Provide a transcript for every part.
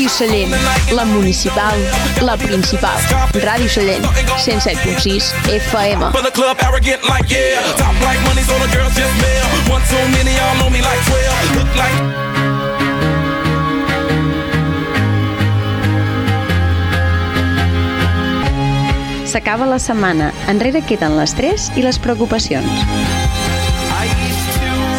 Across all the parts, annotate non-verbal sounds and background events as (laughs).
Ràdio Sallent, la municipal, la principal. Ràdio Sallent, 107.6 FM. For the club, arrogant like yeah. Top like money, so the girls just mail. One too many, y'all know me like 12. Look like. S'acaba la setmana, enrere queden les 3 i les preocupacions.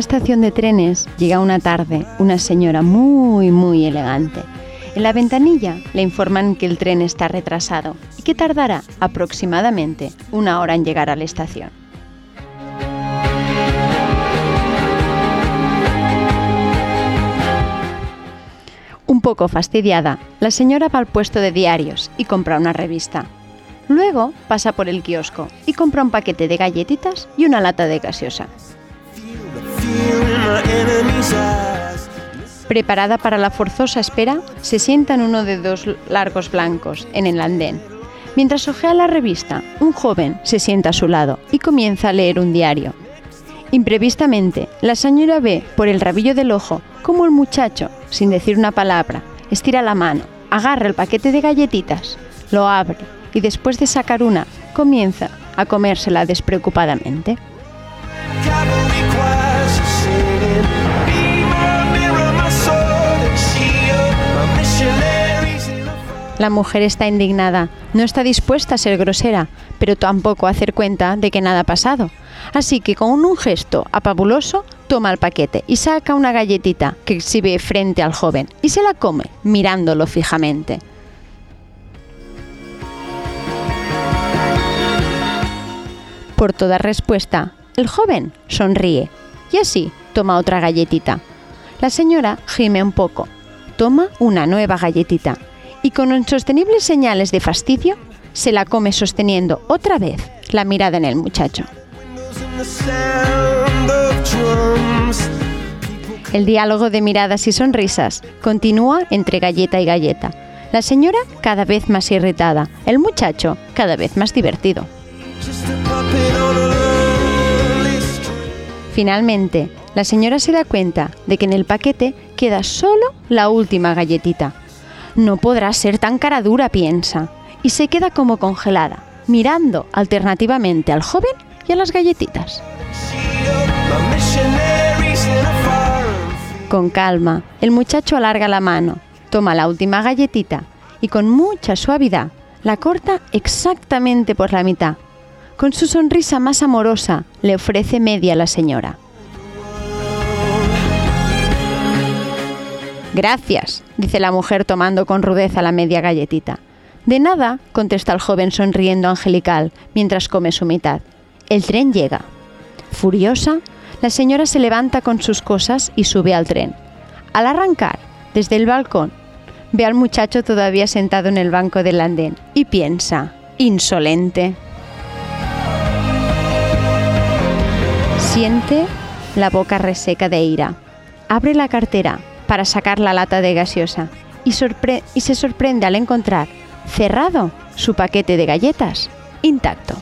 Estación de trenes llega una tarde una señora muy, muy elegante. En la ventanilla le informan que el tren está retrasado y que tardará aproximadamente una hora en llegar a la estación. Un poco fastidiada, la señora va al puesto de diarios y compra una revista. Luego pasa por el kiosco y compra un paquete de galletitas y una lata de gaseosa. Preparada para la forzosa espera, se sienta en uno de dos largos blancos en el andén. Mientras ojea la revista, un joven se sienta a su lado y comienza a leer un diario. Imprevistamente, la señora ve por el rabillo del ojo cómo el muchacho, sin decir una palabra, estira la mano, agarra el paquete de galletitas, lo abre y después de sacar una, comienza a comérsela despreocupadamente. La mujer está indignada, no está dispuesta a ser grosera, pero tampoco a hacer cuenta de que nada ha pasado. Así que con un gesto apabuloso toma el paquete y saca una galletita que exhibe frente al joven y se la come mirándolo fijamente. Por toda respuesta, el joven sonríe y así toma otra galletita. La señora gime un poco, toma una nueva galletita y con insostenibles señales de fastidio se la come sosteniendo otra vez la mirada en el muchacho. El diálogo de miradas y sonrisas continúa entre galleta y galleta. La señora cada vez más irritada, el muchacho cada vez más divertido. Finalmente, la señora se da cuenta de que en el paquete queda solo la última galletita. No podrá ser tan cara dura, piensa, y se queda como congelada, mirando alternativamente al joven y a las galletitas. Con calma, el muchacho alarga la mano, toma la última galletita y con mucha suavidad la corta exactamente por la mitad. Con su sonrisa más amorosa le ofrece media a la señora. Gracias, dice la mujer tomando con rudeza la media galletita. De nada, contesta el joven sonriendo angelical mientras come su mitad. El tren llega. Furiosa, la señora se levanta con sus cosas y sube al tren. Al arrancar, desde el balcón, ve al muchacho todavía sentado en el banco del andén y piensa, insolente. Siente la boca reseca de ira. Abre la cartera para sacar la lata de gaseosa y, se sorprende al encontrar cerrado su paquete de galletas intacto.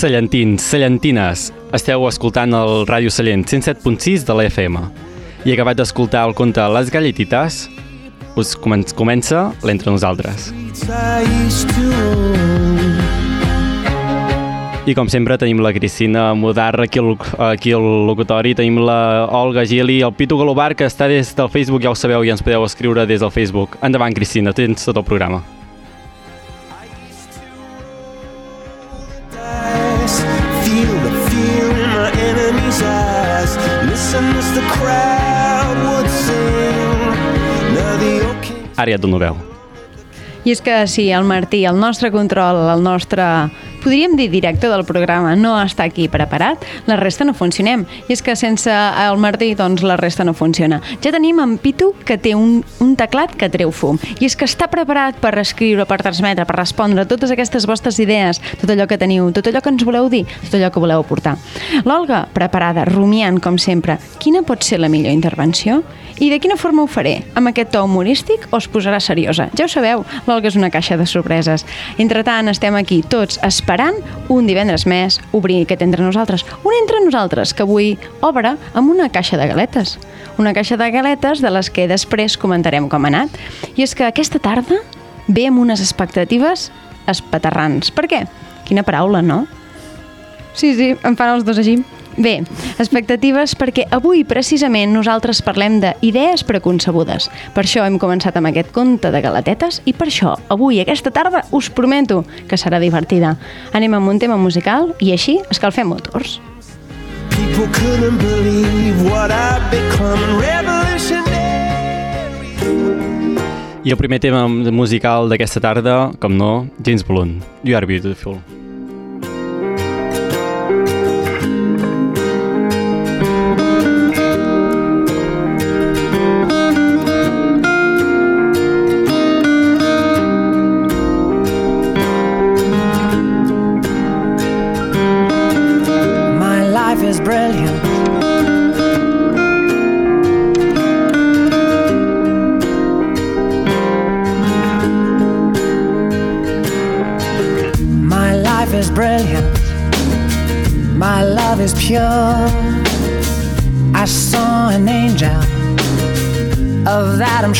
Sallentins, Sallentines, esteu escoltant el Ràdio Sallent 107.6 de la FM i acabat d'escoltar el conte Les Galletites, us comença l'Entre Nosaltres. I com sempre tenim la Cristina Modar aquí al, aquí al locutori, tenim la Olga Gili, el Pitu Galobar que està des del Facebook, ja ho sabeu, i ens podeu escriure des del Facebook. Endavant, Cristina, tens tot el programa. Dono veu. I és que sí, el Martí, el nostre control, el nostre podríem dir directe del programa, no està aquí preparat, la resta no funcionem. I és que sense el Martí, doncs la resta no funciona. Ja tenim en Pitu que té un, un teclat que treu fum. I és que està preparat per escriure, per transmetre, per respondre totes aquestes vostres idees, tot allò que teniu, tot allò que ens voleu dir, tot allò que voleu aportar. L'Olga, preparada, rumiant com sempre, quina pot ser la millor intervenció? I de quina forma ho faré? Amb aquest to humorístic o es posarà seriosa? Ja ho sabeu, l'Olga és una caixa de sorpreses. Entretant, estem aquí tots esperant un divendres més obrir aquest entre nosaltres. Un entre nosaltres que avui obre amb una caixa de galetes. Una caixa de galetes de les que després comentarem com ha anat. I és que aquesta tarda ve amb unes expectatives espaterrants. Per què? Quina paraula, no? Sí, sí, em fan els dos així. Bé, expectatives perquè avui precisament nosaltres parlem d'idees preconcebudes. Per això hem començat amb aquest conte de galatetes i per això avui, aquesta tarda, us prometo que serà divertida. Anem amb un tema musical i així escalfem motors. People couldn't believe what I've become revolutionary i el primer tema musical d'aquesta tarda, com no, James Blunt, You Are Beautiful.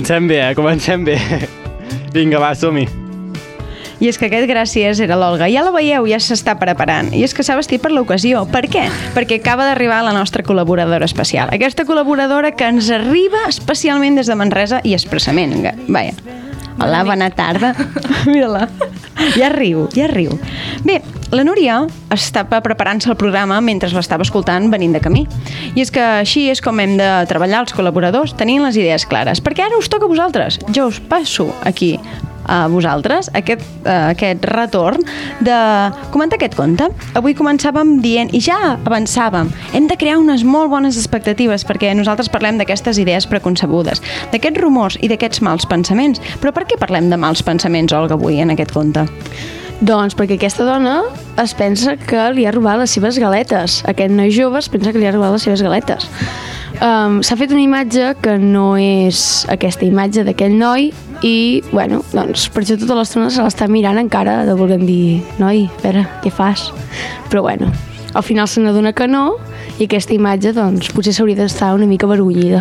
Comencem bé, eh? Comencem bé. (laughs) Vinga, va, som-hi. I és que aquest gràcies era l'Olga. Ja la veieu, ja s'està preparant. I és que s'ha vestit per l'ocasió. Per què? Perquè acaba d'arribar la nostra col·laboradora especial. Aquesta col·laboradora que ens arriba especialment des de Manresa i expressament. Vaja. Hola, bona tarda. (laughs) Mira-la. Ja riu, ja riu. Bé, la Núria estava preparant-se el programa mentre l'estava escoltant venint de camí. I és que així és com hem de treballar els col·laboradors, tenint les idees clares. Perquè ara us toca a vosaltres. Jo us passo aquí a vosaltres aquest, uh, aquest retorn de comentar aquest conte. Avui començàvem dient, i ja avançàvem, hem de crear unes molt bones expectatives perquè nosaltres parlem d'aquestes idees preconcebudes, d'aquests rumors i d'aquests mals pensaments. Però per què parlem de mals pensaments, Olga, avui en aquest conte? Doncs perquè aquesta dona es pensa que li ha robat les seves galetes. Aquest noi jove es pensa que li ha robat les seves galetes. Um, S'ha fet una imatge que no és aquesta imatge d'aquell noi i, bueno, doncs per això tota l'estona se l'està mirant encara de voler dir noi, a veure, què fas? Però bueno, al final se n'adona que no i aquesta imatge, doncs, potser s'hauria d'estar una mica avergonyida.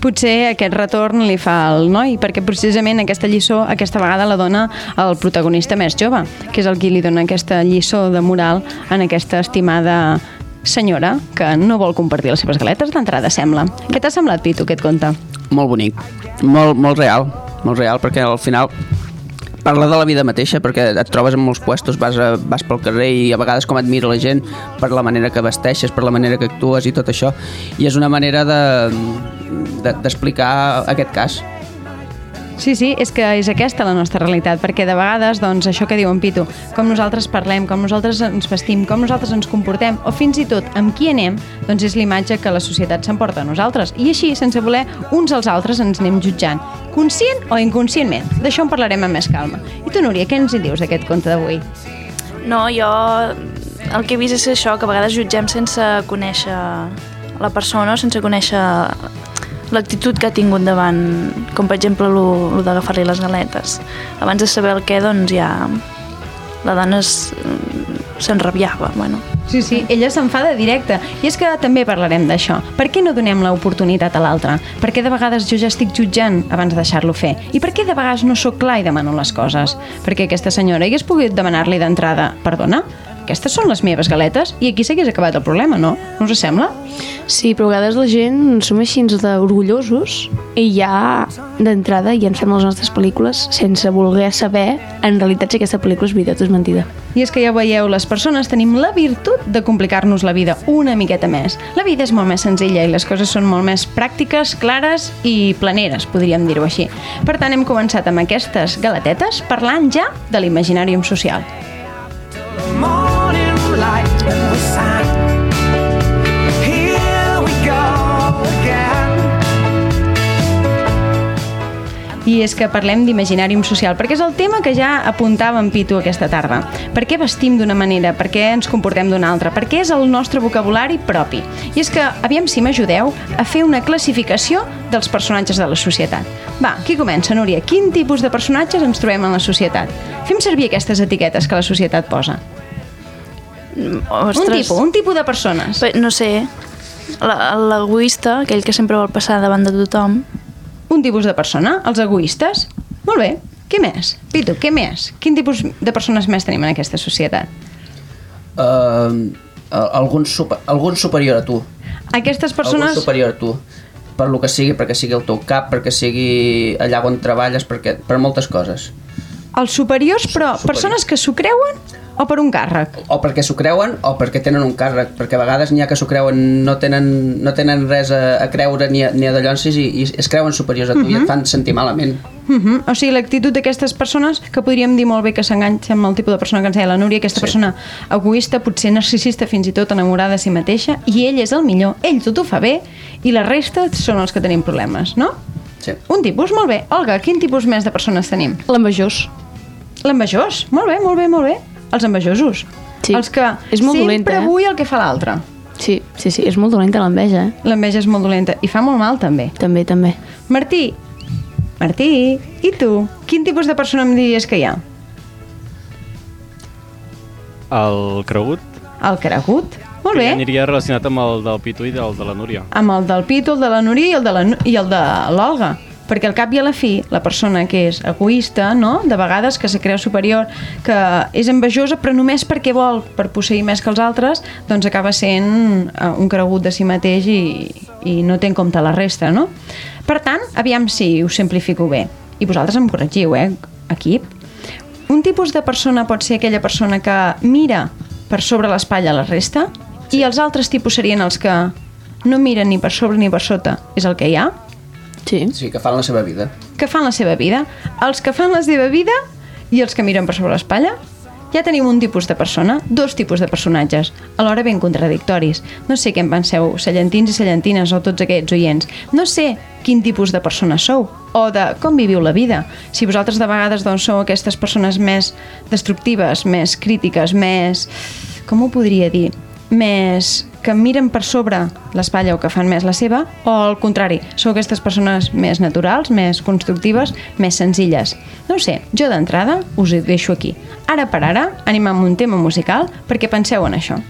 Potser aquest retorn li fa al noi, perquè precisament aquesta lliçó aquesta vegada la dona el protagonista més jove, que és el qui li dona aquesta lliçó de moral en aquesta estimada senyora que no vol compartir les seves galetes d'entrada, sembla. Què t'ha semblat, Pitu, aquest conte? Molt bonic, molt, molt real, molt real, perquè al final parla de la vida mateixa, perquè et trobes en molts puestos, vas, a, vas pel carrer i a vegades com et mira la gent per la manera que vesteixes, per la manera que actues i tot això, i és una manera d'explicar de, de, aquest cas. Sí, sí, és que és aquesta la nostra realitat, perquè de vegades, doncs, això que diu en Pitu, com nosaltres parlem, com nosaltres ens vestim, com nosaltres ens comportem, o fins i tot amb qui anem, doncs és l'imatge que la societat s'emporta a nosaltres. I així, sense voler, uns als altres ens anem jutjant, conscient o inconscientment. D'això en parlarem amb més calma. I tu, Núria, què ens hi dius d'aquest conte d'avui? No, jo el que he vist és això, que a vegades jutgem sense conèixer la persona, sense conèixer l'actitud que ha tingut davant, com per exemple el d'agafar-li les galetes. Abans de saber el què, doncs ja la dona s'enrabiava, bueno. Sí, sí, ella s'enfada directe. I és que també parlarem d'això. Per què no donem l'oportunitat a l'altre? Per què de vegades jo ja estic jutjant abans de deixar-lo fer? I per què de vegades no sóc clar i demano les coses? Perquè aquesta senyora hagués pogut demanar-li d'entrada, perdona, aquestes són les meves galetes i aquí s'hagués acabat el problema, no? No us sembla? Sí, però a vegades la gent som així d'orgullosos i ja d'entrada ja ens fem les nostres pel·lícules sense voler saber en realitat si aquesta pel·lícula és veritat o és mentida. I és que ja veieu, les persones tenim la virtut de complicar-nos la vida una miqueta més. La vida és molt més senzilla i les coses són molt més pràctiques, clares i planeres, podríem dir-ho així. Per tant, hem començat amb aquestes galetetes parlant ja de l'imaginàrium social. I és que parlem d'imaginàrium social, perquè és el tema que ja apuntava en Pitu aquesta tarda. Per què vestim d'una manera? Per què ens comportem d'una altra? Per què és el nostre vocabulari propi? I és que, aviam si m'ajudeu a fer una classificació dels personatges de la societat. Va, qui comença, Núria? Quin tipus de personatges ens trobem en la societat? Fem servir aquestes etiquetes que la societat posa. Ostres, Un tipus, un tipus de persones. Pe- No sé, l'egoista, aquell que sempre vol passar davant de tothom, Un tipus de persona, els egoistes. Molt bé. Què més? Pitu, què més? Quin tipus de persones més tenim en aquesta societat? Uh, algun, super, algun superior a tu. Aquestes Algun persones... superior a tu. Per lo que sigui, perquè sigui el teu cap, perquè sigui allà on treballes, perquè, per moltes coses. Els superiors, però Superior. persones que s'ho creuen o per un càrrec? O perquè s'ho creuen o perquè tenen un càrrec, perquè a vegades n'hi ha que s'ho creuen, no tenen, no tenen res a, a creure ni a, ni a dallonsis i, i es creuen superiors a tu i et fan sentir malament. Uh -huh. O sigui, l'actitud d'aquestes persones, que podríem dir molt bé que s'enganxa amb el tipus de persona que ens deia la Núria, aquesta Sí. persona egoista, potser narcisista, fins i tot enamorada de si mateixa, i ell és el millor, ell tot ho fa bé, i la resta són els que tenim problemes, no? Sí. Un tipus, molt bé. Olga, quin tipus més de persones tenim? L'envejós. L'envejós, molt bé, molt bé, molt bé. Els envejosos. Sí. Els que És molt sempre dolenta, eh? vull el que fa l'altre. Sí, sí, sí, és molt dolenta l'enveja, eh? L'enveja és molt dolenta i fa molt mal, també. També, també. Martí, Martí, i tu? Quin tipus de persona em diries que hi ha? El cregut El cregut? Molt bé. aniria relacionat amb el del Pitu i del de la Núria. Amb el del Pitu, el de la Núria i el de la i el de l'Olga. perquè al cap i a la fi la persona que és egoista, no? de vegades que se creu superior, que és envejosa però només perquè vol, per posseir més que els altres, doncs acaba sent eh, un cregut de si mateix i, i no té en compte la resta, no? Per tant, aviam si us simplifico bé. I vosaltres em corregiu, eh, equip? Un tipus de persona pot ser aquella persona que mira per sobre l'espatlla la resta i els altres tipus serien els que no miren ni per sobre ni per sota, és el que hi ha, Sí. Sí, que fan la seva vida. que fan la seva vida. Els que fan la seva vida i els que miren per sobre l'espatlla, ja tenim un tipus de persona, dos tipus de personatges, alhora ben contradictoris. No sé què en penseu, cellentins i cellentines o tots aquests oients. No sé quin tipus de persona sou o de com viviu la vida. Si vosaltres de vegades doncs, sou aquestes persones més destructives, més crítiques, més... com ho podria dir? Més que miren per sobre l'espatlla o que fan més la seva, o al contrari, sou aquestes persones més naturals, més constructives, més senzilles. No sé, jo d'entrada us ho deixo aquí. Ara per ara, anem amb un tema musical perquè penseu en això.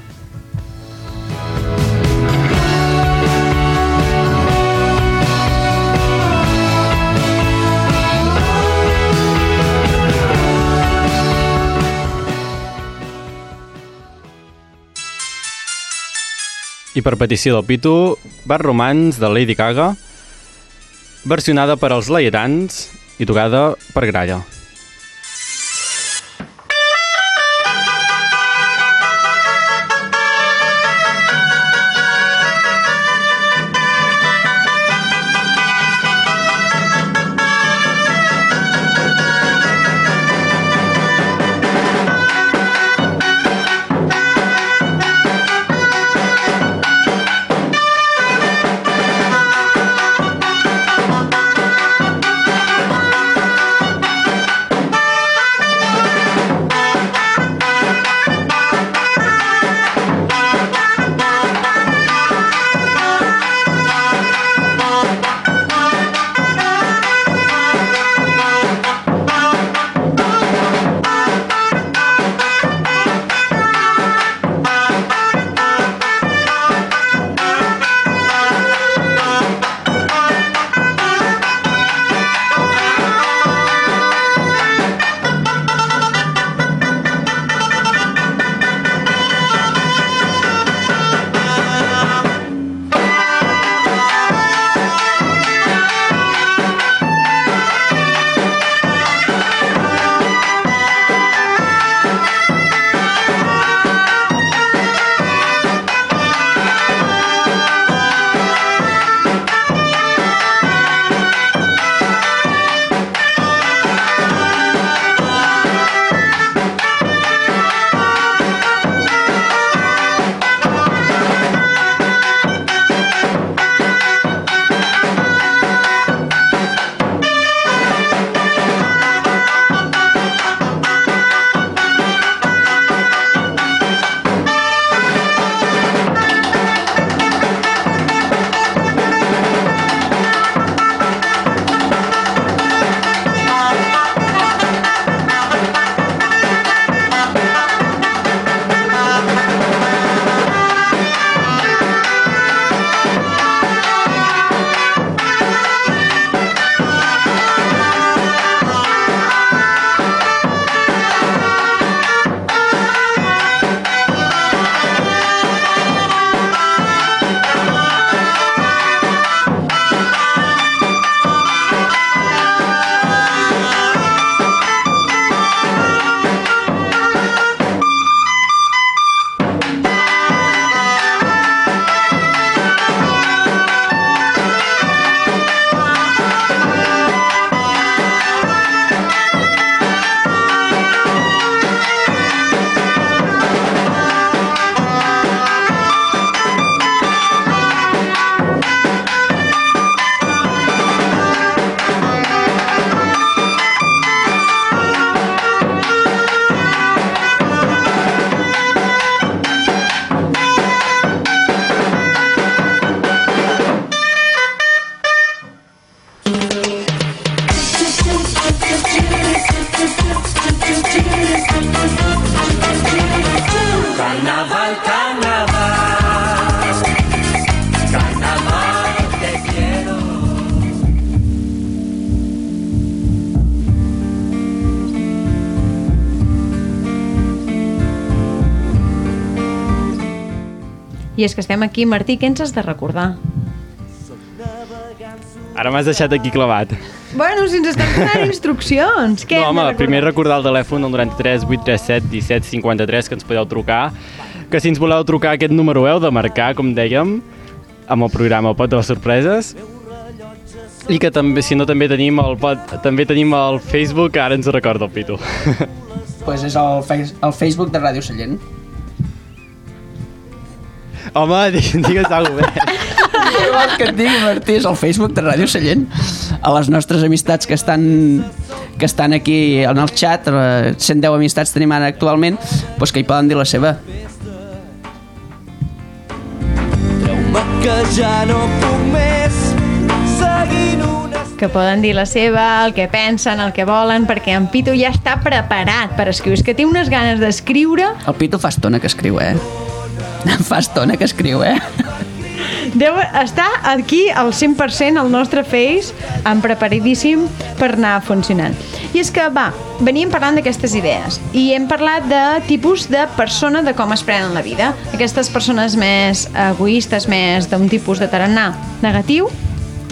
I per petició del Pitu, Bad Romance de Lady Gaga, versionada per als laietans i tocada per Gralla. Estem aquí, Martí, què ens has de recordar? Ara m'has deixat aquí clavat. Bueno, si ens estan donant (laughs) instruccions, què no, home, primer recordar el telèfon del 93 837 17 53 que ens podeu trucar. Que si ens voleu trucar aquest número heu de marcar, com dèiem, amb el programa El Pot de les Sorpreses. I que també, si no, també tenim el, pot, també tenim el Facebook, que ara ens ho recorda el Pitu. (laughs) pues és el, el Facebook de Ràdio Sallent. Home, di- (laughs) digues alguna cosa bé. Què vols que et digui, Martí? És el Facebook de Ràdio Sallent. A les nostres amistats que estan que estan aquí en el xat, eh, 110 amistats tenim ara actualment, doncs que hi poden dir la seva. Treu-me que ja no puc més seguint una... que poden dir la seva, el que pensen, el que volen, perquè en Pitu ja està preparat per escriure. És que té unes ganes d'escriure. El Pitu fa estona que escriu, eh? Fa estona que escriu, eh? Deu estar aquí al 100% al nostre Face, en preparadíssim per anar funcionant. I és que, va, veníem parlant d'aquestes idees i hem parlat de tipus de persona, de com es prenen la vida. Aquestes persones més egoistes, més d'un tipus de tarannà negatiu,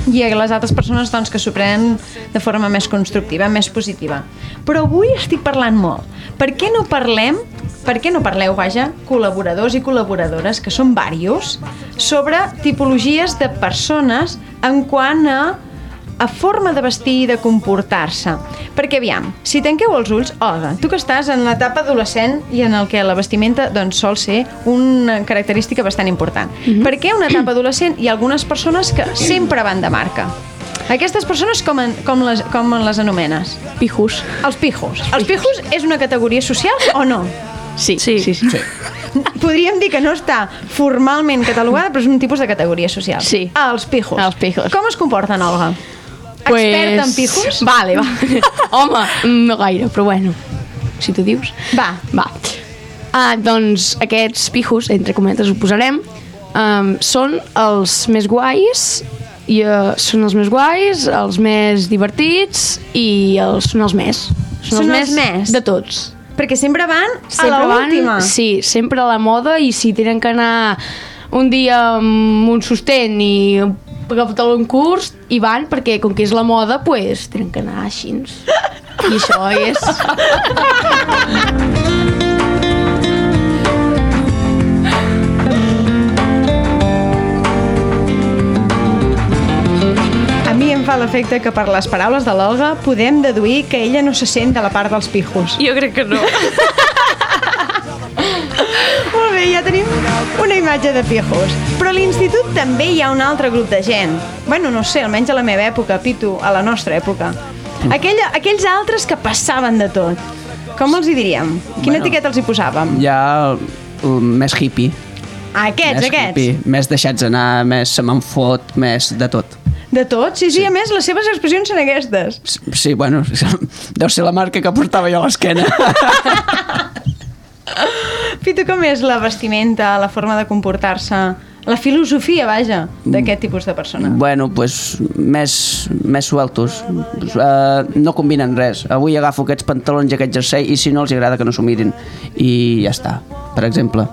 i a les altres persones doncs, que s'ho prenen de forma més constructiva, més positiva. Però avui estic parlant molt. Per què no parlem, per què no parleu, vaja, col·laboradors i col·laboradores, que són varios, sobre tipologies de persones en quant a a forma de vestir i de comportar-se. Perquè, aviam, si tanqueu els ulls, Olga, tu que estàs en l'etapa adolescent i en el que la vestimenta doncs, sol ser una característica bastant important. Mm -hmm. Perquè una etapa adolescent hi ha algunes persones que sempre van de marca. Aquestes persones com, en, com, les, com les anomenes? Pijos. Els pijos. Els pijos és una categoria social o no? Sí, sí, sí. sí. Sí. Podríem dir que no està formalment catalogada, però és un tipus de categoria social. Sí. Els pijos. Els pijos. Com es comporten, Olga? Experta en pijos? Vale, va. (laughs) Home, no gaire, però bueno, si tu dius. Va. Va. Ah, doncs aquests pijos, entre cometes ho posarem, um, són els més guais i uh, són els més guais, els més divertits i els, són els més. Són els més? De tots. Perquè sempre van Sempre a l'última. sí, sempre a la moda i si tenen que anar un dia amb un sostén i agafar un curs i van perquè com que és la moda pues, tenen que anar així i això és A mi em fa l'efecte que per les paraules de l'Olga podem deduir que ella no se sent de la part dels pijos. Jo crec que no. Bé, ja tenim una imatge de pijos. Però a l'institut també hi ha un altre grup de gent. Bueno, no sé, almenys a la meva època, Pitu, a la nostra època. Aquella, aquells altres que passaven de tot. Com els hi diríem? Quina Bueno. etiqueta els hi posàvem? Ha el, el més hippie. Aquests, més aquests. hippie, més deixats anar, més se me'n fot, més de tot. De tots? Sí, sí, a més, les seves expressions són aquestes. Sí, bueno, (laughs) deu ser la marca que portava jo a l'esquena. (laughs) Pitu, com és la vestimenta, la forma de comportar-se, la filosofia, vaja, d'aquest tipus de persona? bueno, pues, més, més sueltos. Uh, no combinen res. Avui agafo aquests pantalons i aquest jersei i si no els agrada que no s'ho mirin. I ja està, per exemple.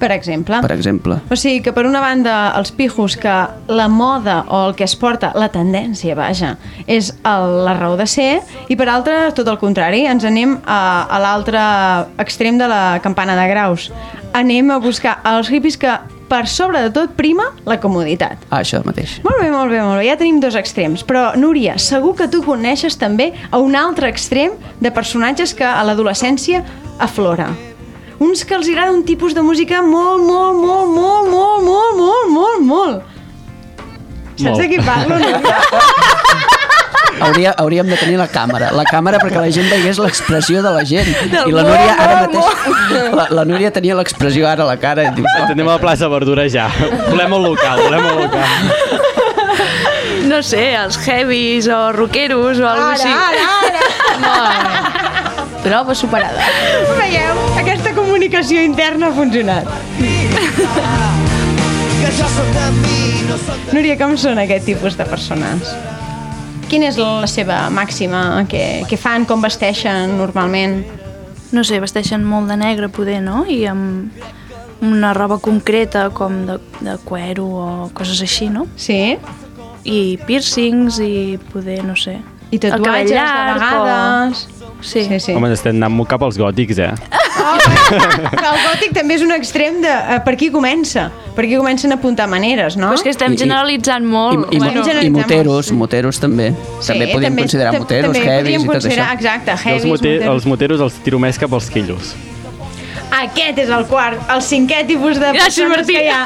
Per exemple. Per exemple. O sigui que per una banda els pijos que la moda o el que es porta, la tendència, vaja, és el, la raó de ser i per altra tot el contrari, ens anem a, a l'altre extrem de la campana de graus. Anem a buscar els hippies que per sobre de tot prima la comoditat. Ah, això mateix. Molt bé, molt bé, molt bé. Ja tenim dos extrems. Però, Núria, segur que tu coneixes també a un altre extrem de personatges que a l'adolescència aflora. Uns que els agrada un tipus de música molt, molt, molt, molt, molt, molt, molt, molt, molt. Saps de qui parlo? (laughs) Hauria, hauríem de tenir la càmera. La càmera perquè la gent veiés l'expressió de la gent. Del I la Núria ara mateix... La, la Núria tenia l'expressió ara a la cara. I diu, oh, Anem a la plaça Verdura ja. Volem el local, volem el local. No sé, els heavies o rockeros o alguna Ara, així. ara, ara! prova superada. Veieu? Aquesta comunicació interna ha funcionat. Núria, com són aquest tipus de persones? Quina és la seva màxima? Què, què fan? Com vesteixen normalment? No sé, vesteixen molt de negre, poder, no? I amb, una roba concreta com de, de cuero o coses així, no? Sí? I piercings i poder, no sé... I tatuatges, de vegades... O... Sí. Sí, sí. Home, estem anant molt cap als gòtics, eh? El gòtic també és un extrem de eh, per aquí comença. Per aquí comencen a apuntar maneres, no? Però és que estem I- i- generalitzant I, molt. i, Bueno, i generalitzem moteros, molt, sí. moteros també. també podríem també- considerar moteros, també heavies i tot això. Exacte, els, heavies, mote moteros. els moteros els tiro més cap als quillos. Aquest és el quart, el cinquè tipus de Gràcies, persones Martí. que hi ha.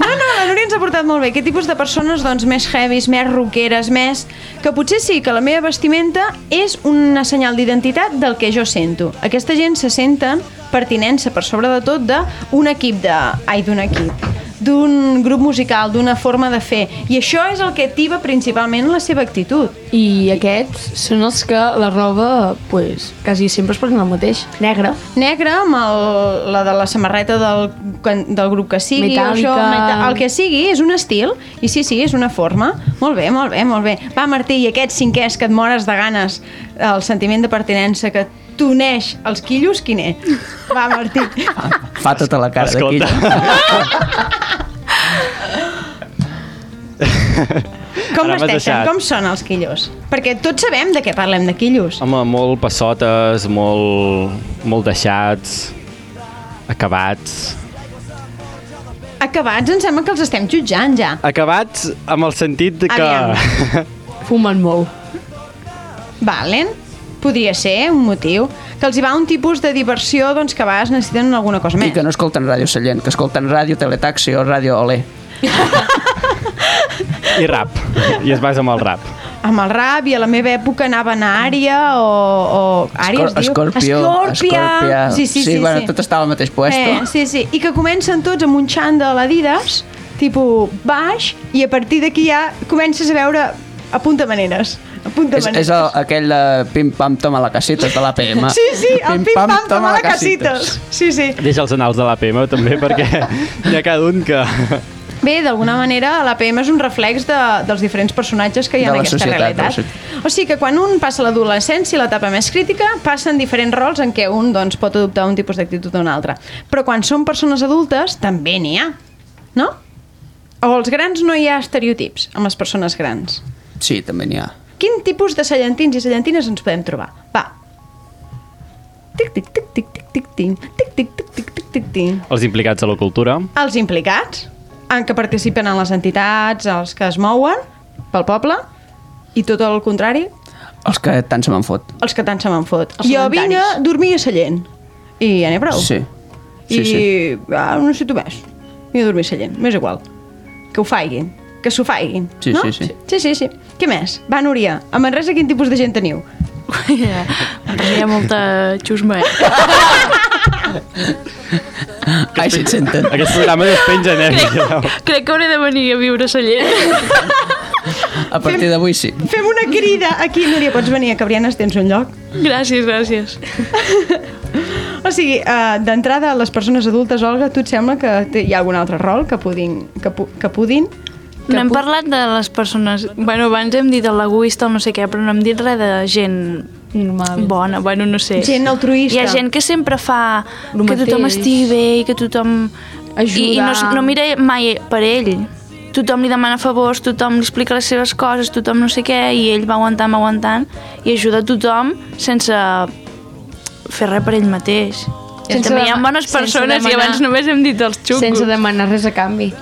No, no, la Núria ens ha portat molt bé. Aquest tipus de persones doncs, més heavies, més rockeres, més... Que potser sí que la meva vestimenta és una senyal d'identitat del que jo sento. Aquesta gent se senten pertinença per sobre de tot d'un equip de... Ai, d'un equip d'un grup musical, d'una forma de fer. I això és el que activa principalment la seva actitud. I aquests són els que la roba, pues, quasi sempre es posen el mateix. Negre. Negre amb el, la de la samarreta del, del grup que sigui, Metàl·lica. això, meta, el que sigui, és un estil, i sí, sí, és una forma. Molt bé, molt bé, molt bé. Va, Martí, i aquests cinquers que et mores de ganes, el sentiment de pertinença que t'uneix els quillos, quin és? Va, Martí. Fa tota la cara d'aquí. Escolta, (laughs) Com Ara vesteixen? Com són els quillos? Perquè tots sabem de què parlem de quillos. home, molt passotes, molt, molt deixats, acabats. Acabats, em sembla que els estem jutjant ja. Acabats amb el sentit de que... Aviam. (laughs) Fumen molt. Valen? Podria ser un motiu. Que els hi va un tipus de diversió doncs, que a vegades necessiten alguna cosa I més. que no escolten ràdio Sallent, que escolten ràdio Teletaxi o ràdio Olé. (laughs) I rap. I es basa amb el rap. amb el rap i a la meva època anaven a Ària o... o Ària es diu? Escorpio, Escòrpia. Escorpia. Sí, sí, sí. bueno, sí. tot estava al mateix puesto. Eh, sí, sí. I que comencen tots amb un xandall Adidas, tipus baix, i a partir d'aquí ja comences a veure apunta maneres. És, és el, aquell de pim-pam, toma la casitas de l'APM. (laughs) Sí, sí, el pim-pam, toma la casites. Sí, sí. Deixa els anals de l'APM també, perquè (laughs) hi ha cada un que... Bé, d'alguna manera l'APM és un reflex de, dels diferents personatges que hi ha en aquesta societat, realitat. O sigui que quan un passa l'adolescència, l'etapa més crítica, passen diferents rols en què un doncs, pot adoptar un tipus d'actitud o un altre. Però quan són persones adultes, també n'hi ha, no? O als grans no hi ha estereotips amb les persones grans. Sí, també n'hi ha. Quin tipus de cellentins i cellentines ens podem trobar? Va. Tic, tic, tic, tic, tic, tic, tic, tic, tic, tic, tic, tic, tic, tic. Els implicats a la cultura. Els implicats, en que participen en les entitats, els que es mouen pel poble, i tot el contrari, Els que tant se me'n fot. els que tant se me'n fot. Els jo vinc a dormir a Sallent, i ja n'hi ha prou. Sí. Sí, I, sí. ah, no sé tu més, vinc a dormir a Sallent, m'és igual. Que ho faiguin, que s'ho faiguin. Sí, no? sí, sí. Sí, sí, sí. Què més? Va, Núria, a Manresa quin tipus de gent teniu? (laughs) Hi ha molta xusma, eh? (laughs) Ai, si et senten. Aquest programa es penja, eh? Crec que hauré de venir a viure a Sallent. (laughs) A partir d'avui sí. Fem una crida aquí, Núria, pots venir a Cabrianes, tens un lloc. gràcies, gràcies. O sigui, uh, d'entrada, les persones adultes, Olga, tu et sembla que té- hi ha algun altre rol que pudin... Que, pu que pudin No hem parlat de les persones... Bueno, abans hem dit l'egoista o no sé què, però no hem dit res de gent Normal. bona, bueno, no sé. Gent altruista. Hi ha gent que sempre fa que tothom mateix. estigui bé i que tothom... I, i no, no mira mai per ell. Tothom li demana favors, tothom li explica les seves coses, tothom no sé què, i ell va aguantant, va aguantant, i ajuda a tothom sense fer res per ell mateix. Sense També hi ha bones persones i demanar- abans només hem dit els xungos. Sense demanar res a canvi.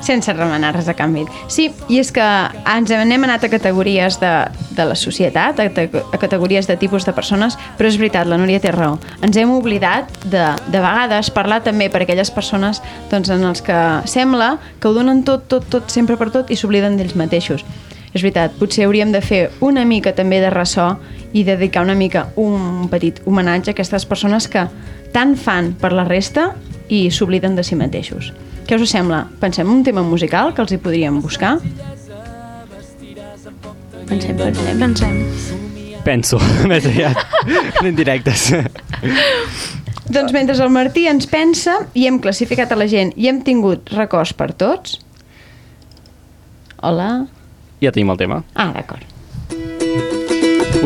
Sense remenar res a canvi. Sí, i és que ens n'hem anat a categories de, de la societat, a, a categories de tipus de persones, però és veritat, la Núria té raó. Ens hem oblidat de, de vegades parlar també per aquelles persones doncs, en els que sembla que ho donen tot, tot, tot, sempre per tot i s'obliden d'ells mateixos. És veritat, potser hauríem de fer una mica també de ressò i dedicar una mica un petit homenatge a aquestes persones que tant fan per la resta i s'obliden de si mateixos. Què us sembla? Pensem en un tema musical que els hi podríem buscar? Pensem, pensem. Pensem. Penso, (laughs) més aviat. En directes. Doncs mentre el Martí ens pensa i hem classificat a la gent i hem tingut records per tots... Hola? Ja tenim el tema. Ah, d'acord.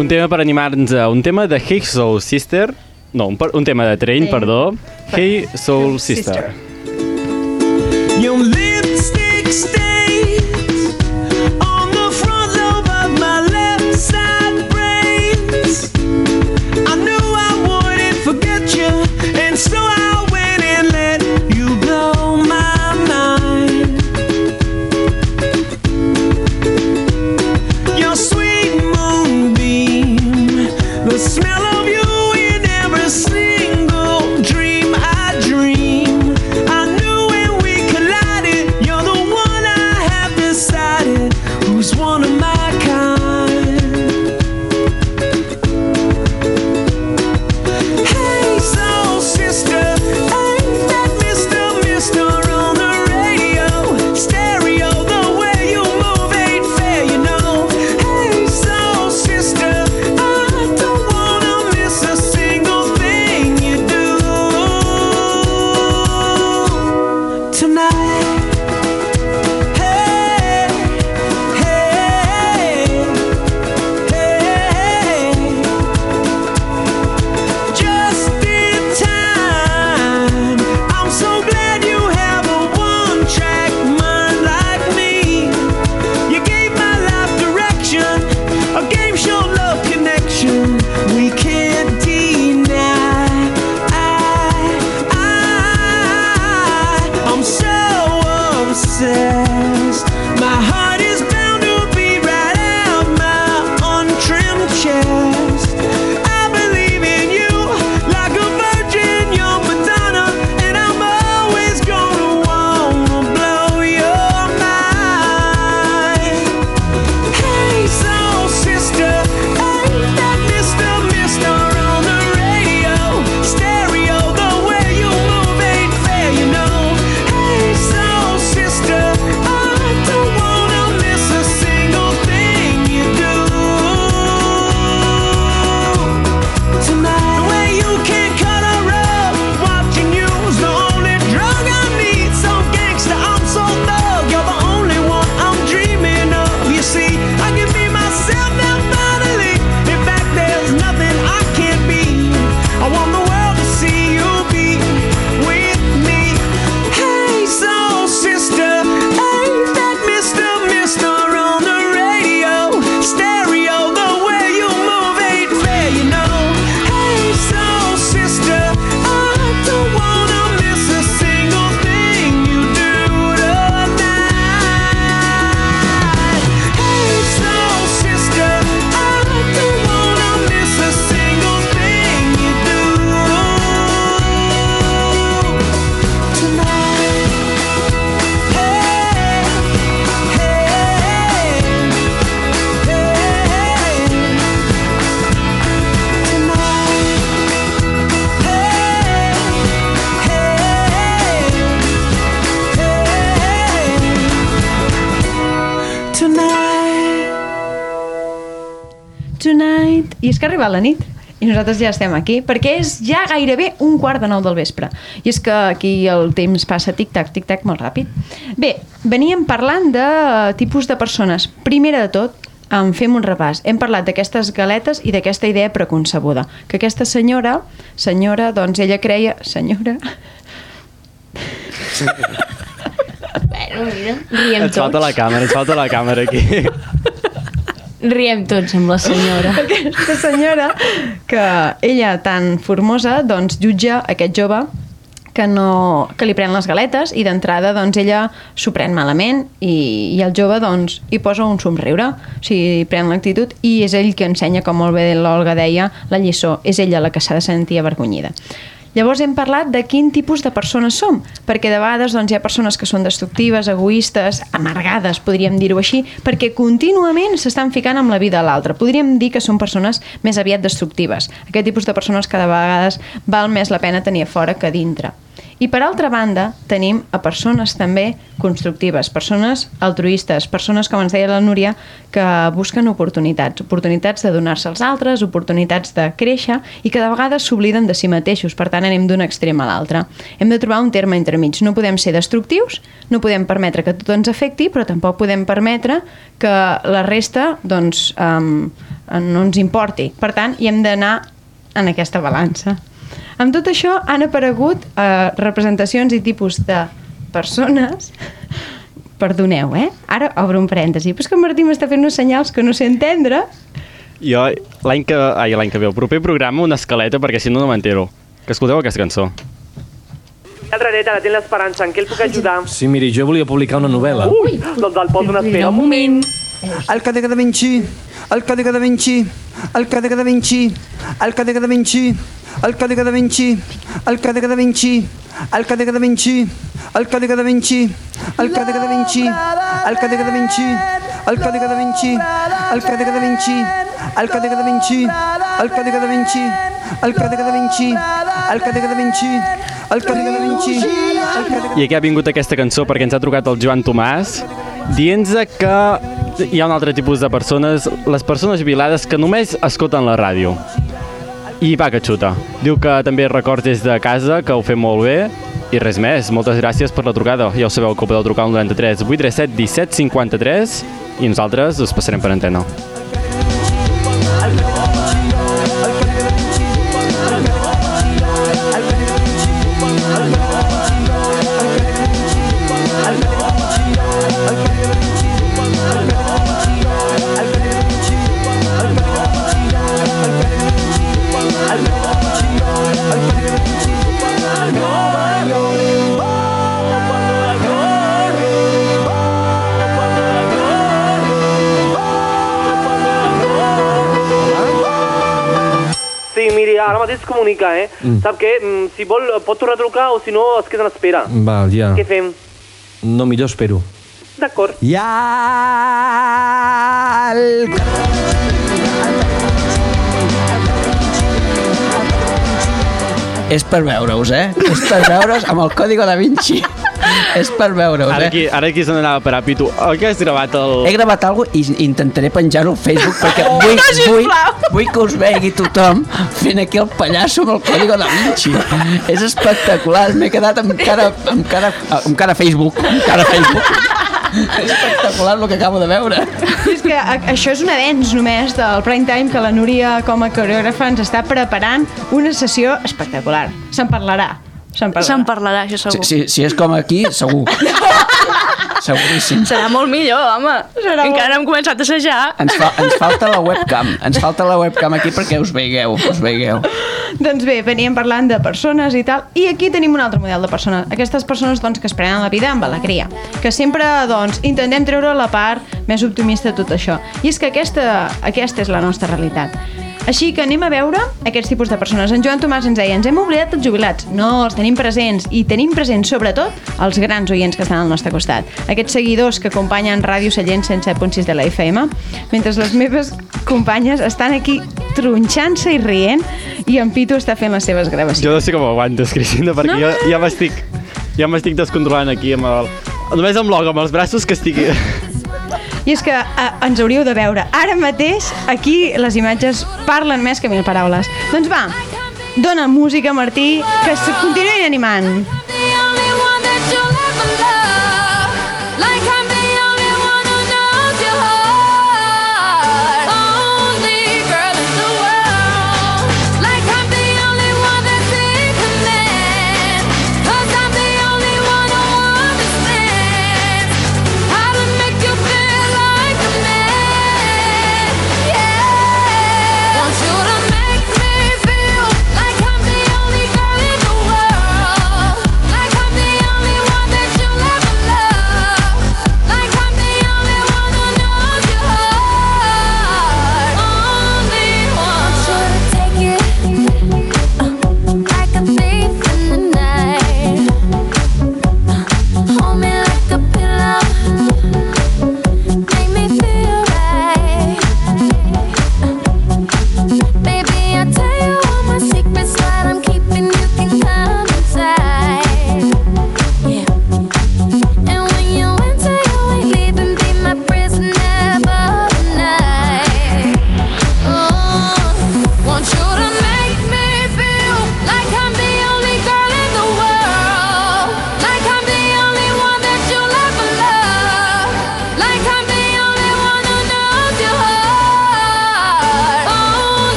Un tema per animar-nos a un tema de Hey Soul Sister. No, un, per- un tema de Train, Train. perdó. Hey Soul Sister. Sister. Your lipstick stains Arribat la nit. I nosaltres ja estem aquí, perquè és ja gairebé un quart de nou del vespre. I és que aquí el temps passa tic-tac, tic-tac, molt ràpid. Bé, veníem parlant de tipus de persones. Primera de tot, en fem un repàs. Hem parlat d'aquestes galetes i d'aquesta idea preconcebuda. Que aquesta senyora, senyora, doncs ella creia... Senyora... (laughs) Bueno, mira, riem Ens falta la tots. càmera, ens falta la càmera aquí. (laughs) Riem tots amb la senyora. (laughs) aquesta senyora que ella tan formosa doncs jutja aquest jove que, no, que li pren les galetes i d'entrada doncs ella s'ho pren malament i, i el jove doncs hi posa un somriure. O sigui, pren l'actitud i és ell que ensenya com molt bé l'Olga deia la lliçó, és ella la que s'ha de sentir avergonyida Llavors hem parlat de quin tipus de persones som, perquè de vegades doncs, hi ha persones que són destructives, egoistes, amargades, podríem dir-ho així, perquè contínuament s'estan ficant amb la vida de l'altre. Podríem dir que són persones més aviat destructives. Aquest tipus de persones de vegades val més la pena tenir a fora que a dintre. I per altra banda, tenim a persones també constructives, persones altruistes, persones, com ens deia la Núria, que busquen oportunitats, oportunitats de donar-se als altres, oportunitats de créixer i que de vegades s'obliden de si mateixos, per tant anem d'un extrem a l'altre. Hem de trobar un terme entremig, no podem ser destructius, no podem permetre que tot ens afecti, però tampoc podem permetre que la resta doncs, um, no ens importi. Per tant, hi hem d'anar en aquesta balança. Amb tot això han aparegut eh, representacions i tipus de persones... (laughs) Perdoneu, eh? Ara obro un parèntesi. Però és que en Martí m'està fent uns senyals que no sé entendre. Jo, l'any que, ai, l'any que ve, el proper programa, una escaleta, perquè si no, no m'entero. Que escolteu aquesta cançó. L'altra neta, la té l'esperança, en què el puc ajudar? Sí, miri, jo volia publicar una novel·la. Ui, doncs el poso una espera. Un moment. El Còdigo da Vinci, el Còdigo da Vinci, el Còdigo da Vinci, el Còdigo da Vinci, el Còdigo da Vinci, el Còdigo da Vinci, el Còdigo da Vinci, el Còdigo da Vinci, el Còdigo da Vinci, el Còdigo da Vinci, el Còdigo da Vinci, el Còdigo da Vinci, el Còdigo da Vinci, el Còdigo da Vinci, el Còdigo da Vinci, el Còdigo da Vinci, el Còdigo da Vinci, I aquí ha vingut aquesta cançó perquè ens ha trucat el Joan Tomàs dient que hi ha un altre tipus de persones, les persones jubilades que només escolten la ràdio. I va que xuta. Diu que també records des de casa, que ho fem molt bé, i res més. Moltes gràcies per la trucada. Ja ho sabeu que podeu trucar al 93 837 17 53 i nosaltres us passarem per antena. Ara mateix es comunica, eh? Mm. Sap què? Mm, Si vol, pot tornar a trucar o si no es queda en espera. Val, ja. Què fem? No, millor espero. D'acord. Ja el... És per veure-us, eh? És per veure's amb el Código da Vinci. (laughs) És per veure-us, Ara eh? aquí, ara aquí se n'anava per a Pitu. Oi que has gravat el... He gravat alguna i intentaré penjar-ho al Facebook perquè (laughs) vull, vull, vull que us vegi tothom fent aquí el pallasso amb el Código da Vinci. És espectacular, m'he quedat amb cara, amb cara, amb cara Facebook, amb cara Facebook. És espectacular el que acabo de veure. És que això és un avenç només del prime time que la Núria com a coreògrafa ens està preparant una sessió espectacular. Se'n parlarà. Se'n parlarà. Se'n parlarà, això Si, segur. si, si és com aquí, segur. (laughs) Seguríssim. Serà molt millor, home. Serà Encara molt- hem començat a assajar. Ens, fa, ens falta la webcam. (laughs) Ens falta la webcam aquí perquè us veigueu, us veigueu. Doncs bé, veníem parlant de persones i tal, i aquí tenim un altre model de persones. Aquestes persones doncs, que es prenen la vida amb alegria, que sempre doncs, intentem treure la part més optimista de tot això. I és que aquesta, aquesta és la nostra realitat. Així que anem a veure aquests tipus de persones. En Joan Tomàs ens deia, ens hem oblidat dels jubilats. No, els tenim presents i tenim presents sobretot els grans oients que estan al nostre costat. Aquests seguidors que acompanyen Ràdio Sallent 107.6 de la FM, mentre les meves companyes estan aquí tronxant-se i rient i en Pitu està fent les seves gravacions. Jo no sé com ho aguantes, Cristina, perquè No, jo ja m'estic ja m'estic descontrolant aquí amb el... Només amb l'oga, amb els braços que estic... (laughs) I és que a, ens hauríeu de veure. Ara mateix, aquí les imatges parlen més que mil paraules. Doncs va, dona música, Martí, que se continuïn animant.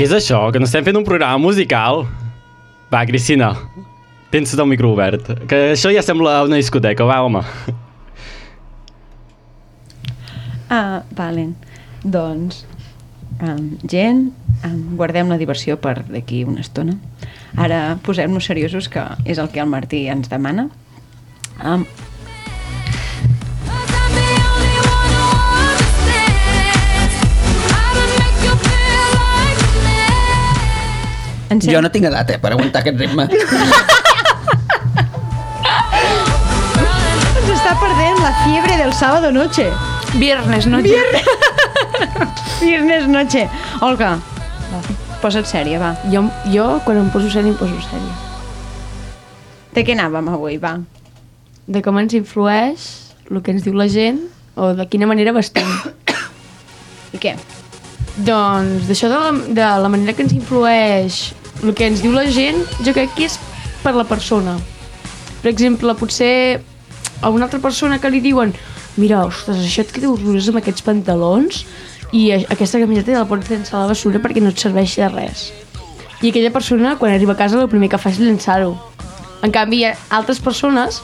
Què és això? Que no estem fent un programa musical? Va, Cristina, tens el micro obert. Que això ja sembla una discoteca, va, home. Ah, valen. Doncs, um, gent, um, guardem la diversió per d'aquí una estona. Ara posem-nos seriosos, que és el que el Martí ens demana. Um, Jo no tinc edat, eh, per aguantar aquest ritme. Ens està perdent la fiebre del sábado noche. Viernes noche. Viernes, (laughs) Viernes noche. Olga, posa't sèria, va. Jo, jo quan em poso sèria, em poso sèria. De què anàvem avui, va? De com ens influeix el que ens diu la gent o de quina manera vestim. (coughs) I què? Doncs d'això de, la, de la manera que ens influeix el que ens diu la gent, jo crec que és per la persona. Per exemple, potser a una altra persona que li diuen mira, ostres, això et queda horrorós amb aquests pantalons i aquesta camiseta la pots llançar a la bessura perquè no et serveix de res. I aquella persona, quan arriba a casa, el primer que fa és llançar-ho. En canvi, hi ha altres persones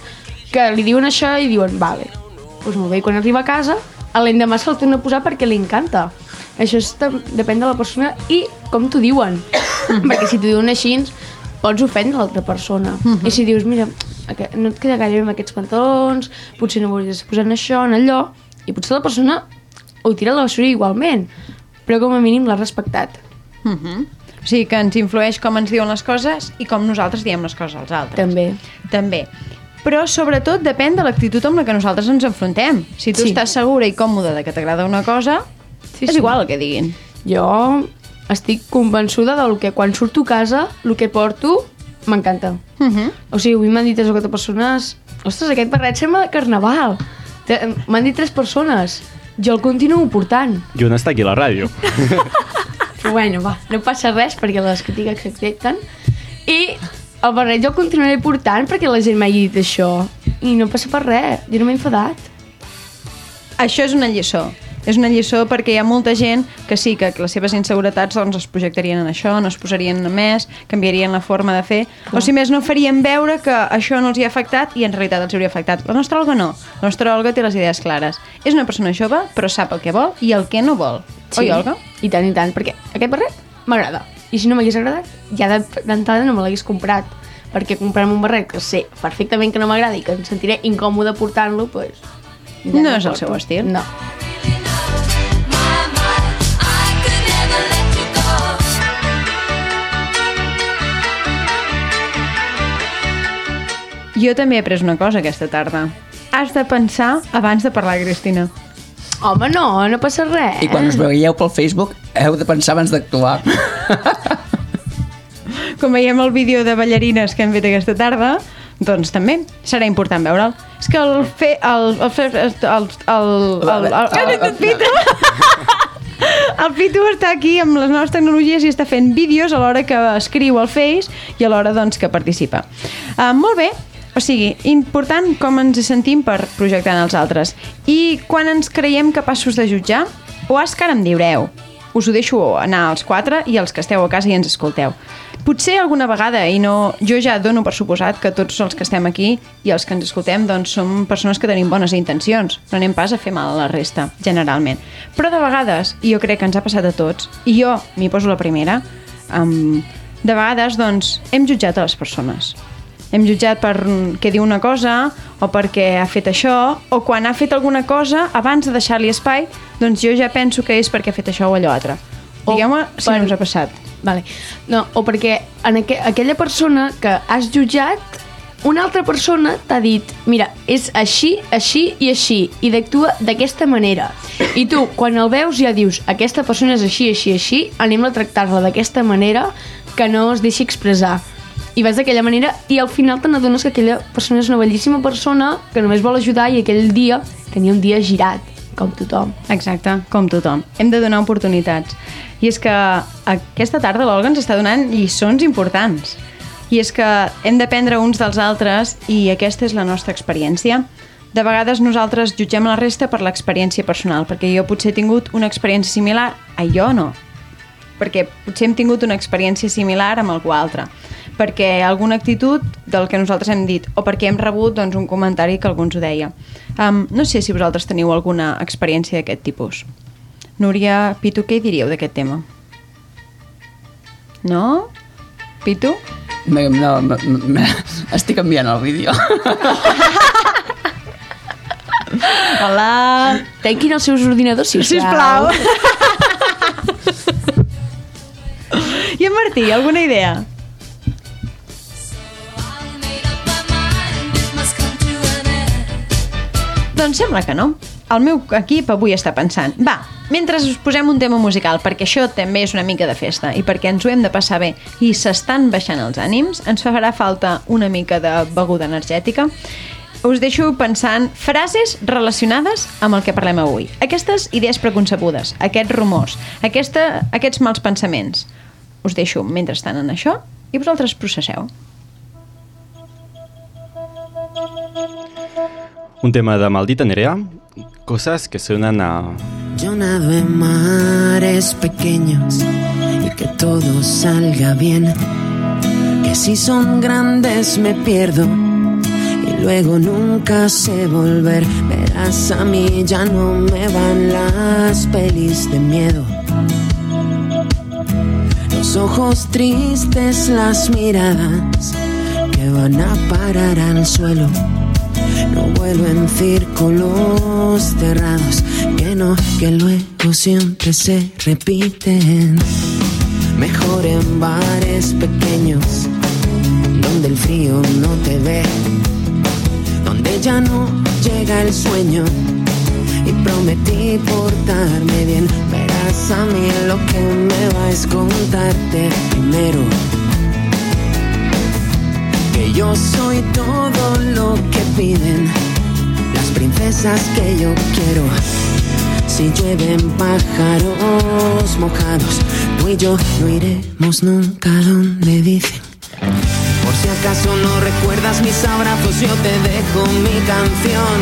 que li diuen això i diuen, vale, doncs molt bé, quan arriba a casa, l'endemà se'l torna a posar perquè li encanta. Això és, depèn de la persona i com t'ho diuen. (coughs) perquè si t'ho diuen així, pots ofendre l'altra persona. I si dius, mira, no et queda gaire bé amb aquests pantalons, potser no de posar en això, en allò, i potser la persona ho tira a la bessura igualment, però com a mínim l'ha respectat. Uh -huh. O sigui, que ens influeix com ens diuen les coses i com nosaltres diem les coses als altres. També. També. Però sobretot depèn de l'actitud amb la que nosaltres ens enfrontem. Si tu sí. estàs segura i còmoda de que t'agrada una cosa, sí, és sí. igual el que diguin. Jo estic convençuda del que quan surto a casa, el que porto m'encanta. Uh -huh. O sigui, avui m'han dit tres o quatre persones ostres, aquest barret sembla de carnaval. M'han dit tres persones. Jo el continuo portant. I un està aquí a la ràdio. Però (laughs) bueno, va, no passa res perquè les crítiques s'accepten. I el barret jo el continuaré portant perquè la gent m'ha dit això. I no passa per res, jo no m'he enfadat. Això és una lliçó. És una lliçó perquè hi ha molta gent que sí, que les seves inseguretats doncs, es projectarien en això, no es posarien més, canviarien la forma de fer, o si més no farien veure que això no els hi ha afectat i en realitat els hauria afectat. La nostra Olga no. La nostra Olga té les idees clares. És una persona jove, però sap el que vol i el que no vol. Oi, Olga? I tant, i tant, perquè aquest barret m'agrada. I si no m'hagués agradat, ja de- d'entrada no me l'hagués comprat. Perquè comprar-me un barret que sé perfectament que no m'agrada i que em sentiré incòmode portant-lo, doncs... ja No és el porto. seu estil. No. Jo també he après una cosa aquesta tarda. Has de pensar abans de parlar, Cristina. Home, no, no passa res. I quan us veieu pel Facebook, heu de pensar abans d'actuar. (laughs) Com veiem el vídeo de ballarines que hem fet aquesta tarda, doncs també serà important veure'l. És que el fe... el... el, fe- el, el, el, el, el, el, el Pitu... (laughs) El Pitu està aquí amb les noves tecnologies i està fent vídeos a l'hora que escriu al Face i a l'hora doncs, que participa. Uh, molt bé, o sigui, important com ens sentim per projectar en els altres. I quan ens creiem capaços de jutjar, o és que ara em diureu, us ho deixo anar als quatre i els que esteu a casa i ens escolteu. Potser alguna vegada, i no, jo ja dono per suposat que tots els que estem aquí i els que ens escoltem doncs, som persones que tenim bones intencions, no anem pas a fer mal a la resta, generalment. Però de vegades, i jo crec que ens ha passat a tots, i jo m'hi poso la primera, um, de vegades doncs, hem jutjat a les persones. Hem jutjat per què diu una cosa o perquè ha fet això o quan ha fet alguna cosa, abans de deixar-li espai, doncs jo ja penso que és perquè ha fet això o allò altre. Digueu-me si per- no us ha passat. Vale. No, o perquè en aqu aquella persona que has jutjat, una altra persona t'ha dit mira, és així, així i així, i d'actua d'aquesta manera. I tu, quan el veus, ja dius aquesta persona és així, així, així, anem a tractar-la d'aquesta manera que no es deixi expressar. I vas d'aquella manera i al final te n'adones que aquella persona és una bellíssima persona que només vol ajudar i aquell dia tenia un dia girat, com tothom. Exacte, com tothom. Hem de donar oportunitats. I és que aquesta tarda l'Olga ens està donant lliçons importants. I és que hem d'aprendre uns dels altres i aquesta és la nostra experiència. De vegades nosaltres jutgem la resta per l'experiència personal, perquè jo potser he tingut una experiència similar, a jo no. perquè potser hem tingut una experiència similar amb algú altre perquè alguna actitud del que nosaltres hem dit o perquè hem rebut doncs, un comentari que algú ens ho deia. Um, no sé si vosaltres teniu alguna experiència d'aquest tipus. Núria, Pitu, què hi diríeu d'aquest tema? No? Pitu? Me, no, me, me, estic enviant el vídeo. Hola! Tanquin els seus ordinadors, Sisplau. sisplau. (laughs) I en Martí, alguna idea? Doncs sembla que no. El meu equip avui està pensant, va, mentre us posem un tema musical, perquè això també és una mica de festa i perquè ens ho hem de passar bé i s'estan baixant els ànims, ens farà falta una mica de beguda energètica. Us deixo pensant frases relacionades amb el que parlem avui. Aquestes idees preconcebudes, aquests rumors, aquesta, aquests mals pensaments. Us deixo mentrestant en això i vosaltres processeu. Un tema de Maldita Nerea, cosas que suenan a... Yo nado en mares pequeños y que todo salga bien. Que si son grandes me pierdo y luego nunca sé volver. Verás, a mí ya no me van las pelis de miedo. Los ojos tristes, las miradas que van a parar al suelo. No vuelo en círculos cerrados que no, que luego siempre se repiten. Mejor en bares pequeños, donde el frío no te ve, donde ya no llega el sueño. Y prometí portarme bien, verás a mí lo que me va es contarte primero yo soy todo lo que piden las princesas que yo quiero. Si llueven pájaros mojados, tú y yo no iremos nunca donde dicen. Por si acaso no recuerdas mis abrazos, yo te dejo mi canción.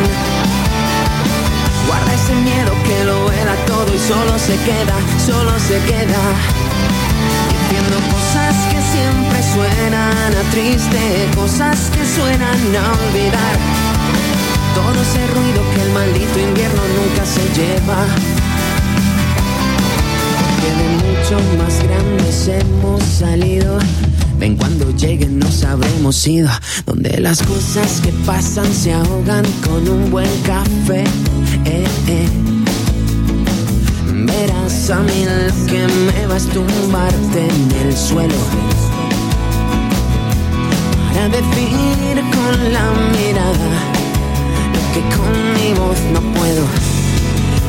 Guarda ese miedo que lo era todo y solo se queda, solo se queda suenan a triste, cosas que suenan a olvidar. Todo ese ruido que el maldito invierno nunca se lleva. Que de mucho más grandes hemos salido. Ven cuando lleguen nos habremos ido. Donde las cosas que pasan se ahogan con un buen café. Eh, eh. Verás a mí lo que me vas a tumbarte en el suelo Para decir con la mirada Lo que con mi voz no puedo.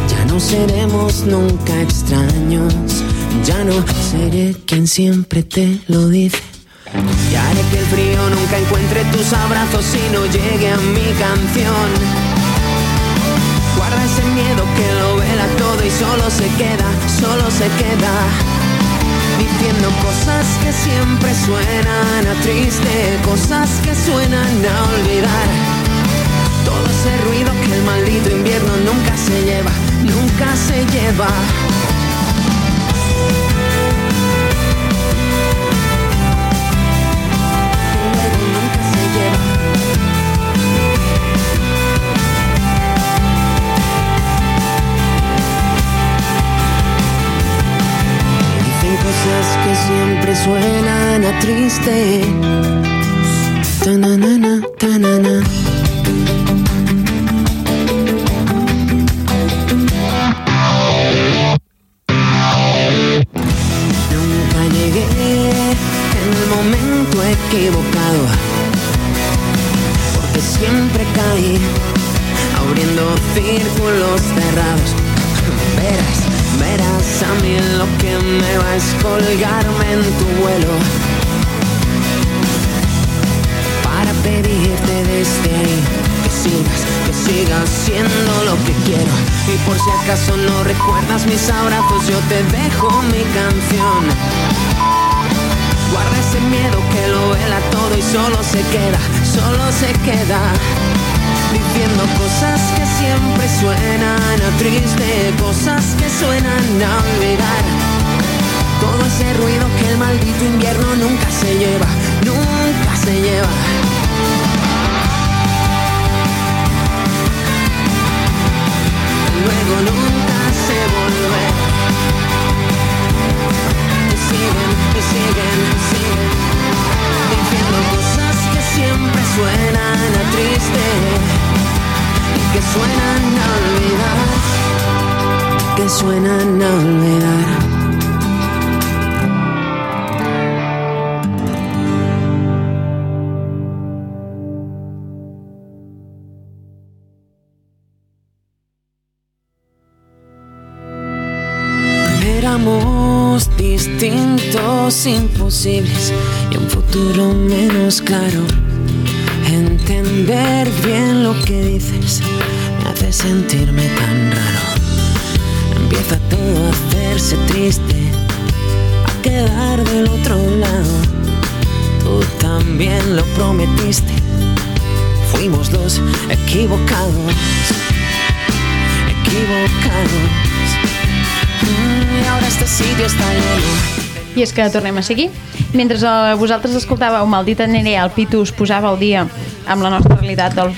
Ya no seremos nunca extraños Ya no seré quien siempre te lo dice. Y haré que el frío nunca encuentre tus abrazos y no llegue a mi canción. Guarda ese miedo que lo vela todo y solo se queda, solo se queda Diciendo cosas que siempre suenan a triste, cosas que suenan a olvidar. Todo ese ruido que el maldito invierno nunca se lleva, nunca se lleva suenan a triste. Tananana, tanana. Sigas siendo lo que quiero. Y por si acaso no recuerdas mis abrazos, yo te dejo mi canción. Guarda ese miedo que lo vela todo y solo se queda, solo se queda diciendo cosas que siempre suenan a triste, cosas que suenan a olvidar. Todo ese ruido que el maldito invierno nunca se lleva, nunca se lleva. Luego nunca se vuelve. Y siguen, y siguen, y siguen. Diciendo cosas que siempre suenan a triste. Y que suenan a olvidar. Que suenan a olvidar. Imposibles y un futuro menos claro. Entender bien lo que dices me hace sentirme tan raro. Empieza todo a hacerse triste, a quedar del otro lado. Tú también lo prometiste, fuimos los equivocados, equivocados. Mm, I ara este sitio està lleno. I és que tornem a seguir. Mentre eh, vosaltres escoltàveu Maldita Nerea, el Pitu us posava al dia amb la nostra realitat del,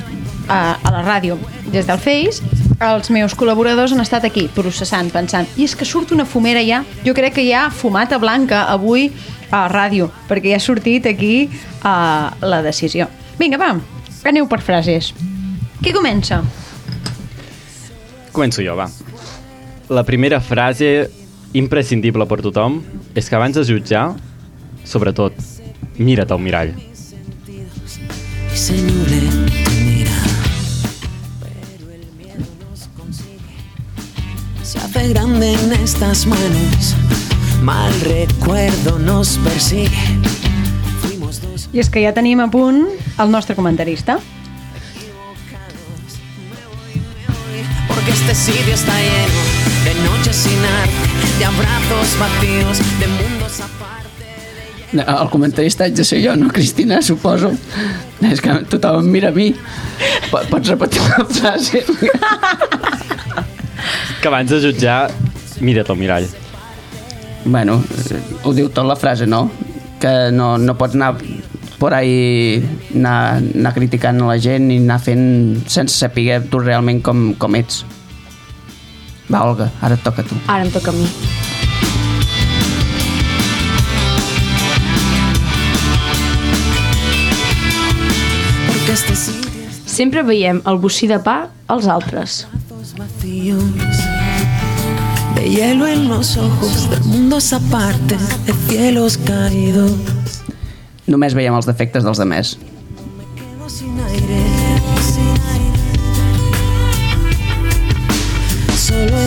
a, a la ràdio des del Face, els meus col·laboradors han estat aquí processant, pensant, i és que surt una fumera ja, jo crec que hi ha fumata blanca avui a ràdio, perquè ja ha sortit aquí uh, la decisió. Vinga, va, aneu per frases. Qui comença? Començo jo, va. La primera frase imprescindible per tothom és que abans de jutjar, sobretot, mira't al mirall. y se hace grande en estas manos. Mal recuerdo nos persigue. Fuimos dos I és que ja tenim a punt el nostre comentarista. porque este sitio está lleno de noches sin arte, de abrazos vacíos, de mundos aparte. El comentarista haig de ser jo, no Cristina, suposo. És que tothom em mira a mi. Po- Pots repetir la frase? (laughs) Que abans de jutjar, mira't al mirall. Bueno, ho diu tot la frase, no? Que no, no pots anar por ahí anar, anar criticant a la gent i anar fent sense saber tu realment com, com ets. Va, Olga, ara et toca a tu. Ara em toca a mi. Sempre veiem el bocí de pa als altres. De hielo en los ojos, de mundos aparte, de cielos caídos. Només veiem els defectes dels demés. Quedo sin aire, sin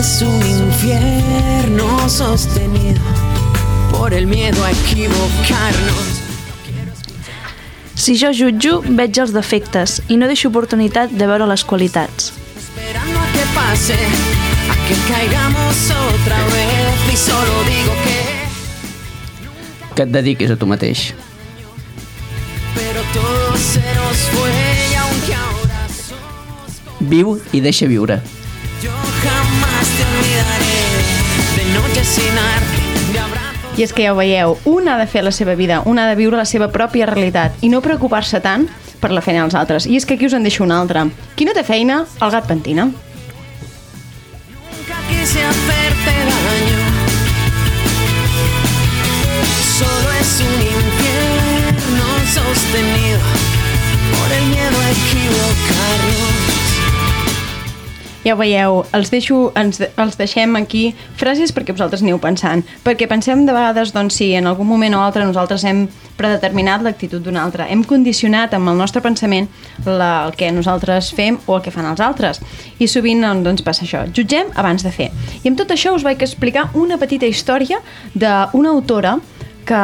es un infierno sostenido por el miedo a equivocarnos. Si jo jutjo, veig els defectes i no deixo oportunitat de veure les qualitats. Esperando a que pase, a que caigamos otra vez. Y solo digo que, Que et dediquis a tu mateix. pero todo se nos fue. Y aunque ahora somos Viu i deixa viure. Yo jamás te olvidaré de noches sin arte, de abrazos. I és que ja ho veieu, un ha de fer la seva vida, un ha de viure la seva pròpia realitat i no preocupar-se tant per la feina dels altres. I és que aquí us en deixo una altra. Qui no té feina, el gat pentina. Nunca quise hacerte daño. Solo es un infierno sostenido por el miedo a equivocarnos. Ja veieu, els, deixo, ens, els deixem aquí frases perquè vosaltres aneu pensant. Perquè pensem de vegades, doncs, si en algun moment o altre nosaltres hem predeterminat l'actitud d'un altre. Hem condicionat amb el nostre pensament la, el que nosaltres fem o el que fan els altres. I sovint doncs, doncs passa això. Jutgem abans de fer. I amb tot això us vaig explicar una petita història d'una autora que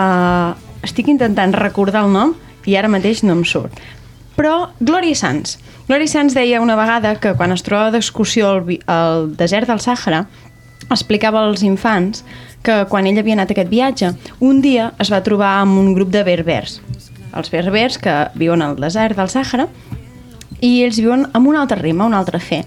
estic intentant recordar el nom i ara mateix no em surt. Però Gloria Sanz. Gloria Sanz deia una vegada que quan es trobava d'excursió al, al desert del Sàhara explicava als infants que quan ell havia anat a aquest viatge, un dia es va trobar amb un grup de berbers. Els berbers que viuen al desert del Sàhara i ells viuen amb una altra rima, una altra fe.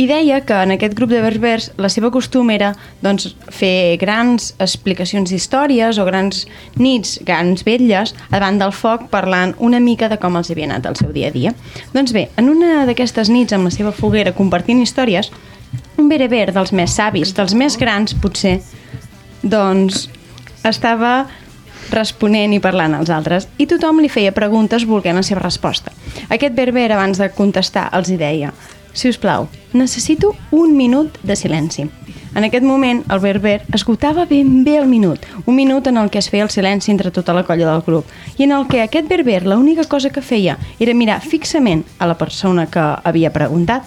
I deia que en aquest grup de berbers la seva costum era doncs, fer grans explicacions d'històries o grans nits, grans vetlles davant del foc parlant una mica de com els havia anat el seu dia a dia. Doncs bé, en una d'aquestes nits amb la seva foguera compartint històries, un bereber dels més savis, dels més grans potser, doncs estava responent i parlant als altres i tothom li feia preguntes volent la seva resposta. Aquest berber abans de contestar els hi deia si us plau, necessito un minut de silenci. En aquest moment, el berber esgotava ben bé el minut, un minut en el que es feia el silenci entre tota la colla del grup, i en el que aquest berber l'única cosa que feia era mirar fixament a la persona que havia preguntat.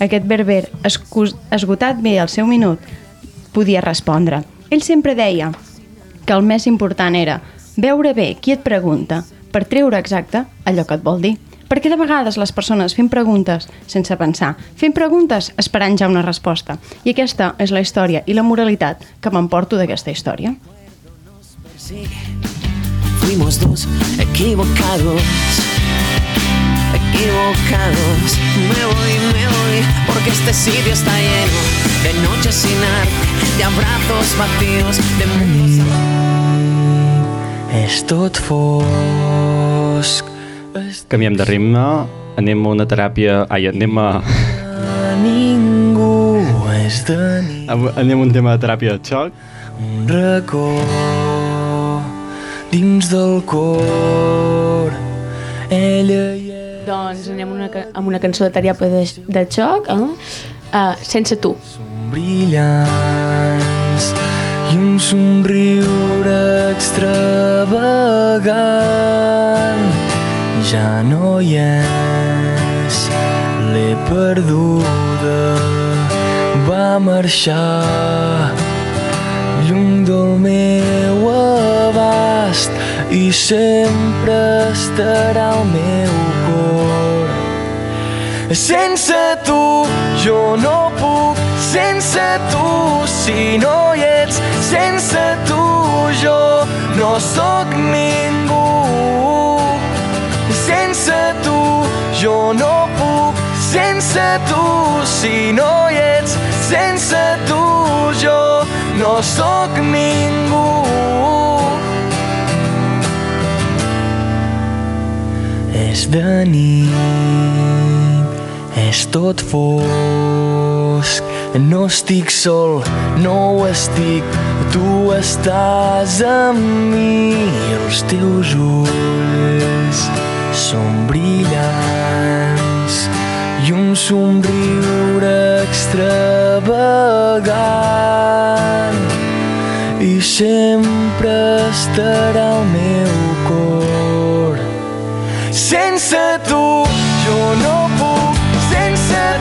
Aquest berber, esgotat bé el seu minut, podia respondre. Ell sempre deia que el més important era veure bé qui et pregunta per treure exacte allò que et vol dir. Perquè de vegades les persones fem preguntes sense pensar, fem preguntes esperant ja una resposta. I aquesta és la història i la moralitat que m'emporto d'aquesta història. Fuimos dos equivocados, equivocados. Me voy, me voy, porque este sitio está lleno de noches sin arte, de abrazos vacíos, de mundos. És tot fosc. Canviem de ritme, anem a una teràpia... Ai, anem a... Ningú és de nit. Anem a un tema de teràpia de xoc. Un racó dins del cor. Ella i Doncs anem una, amb una cançó de teràpia de, de xoc, eh? Uh, sense tu. brillants i un somriure extravagant ja no hi és l'he perduda va marxar lluny del meu abast i sempre estarà al meu cor sense tu jo no puc, sense tu si no hi ets, sense tu jo no sóc ningú. Sense tu si no hi ets, sense tu jo no sóc ningú. És de nit, és tot fosc. No estic sol, no ho estic, tu estàs amb mi. Els teus ulls són brillants un somriure extravagant i sempre estarà al meu cor. Sense tu jo no puc, sense tu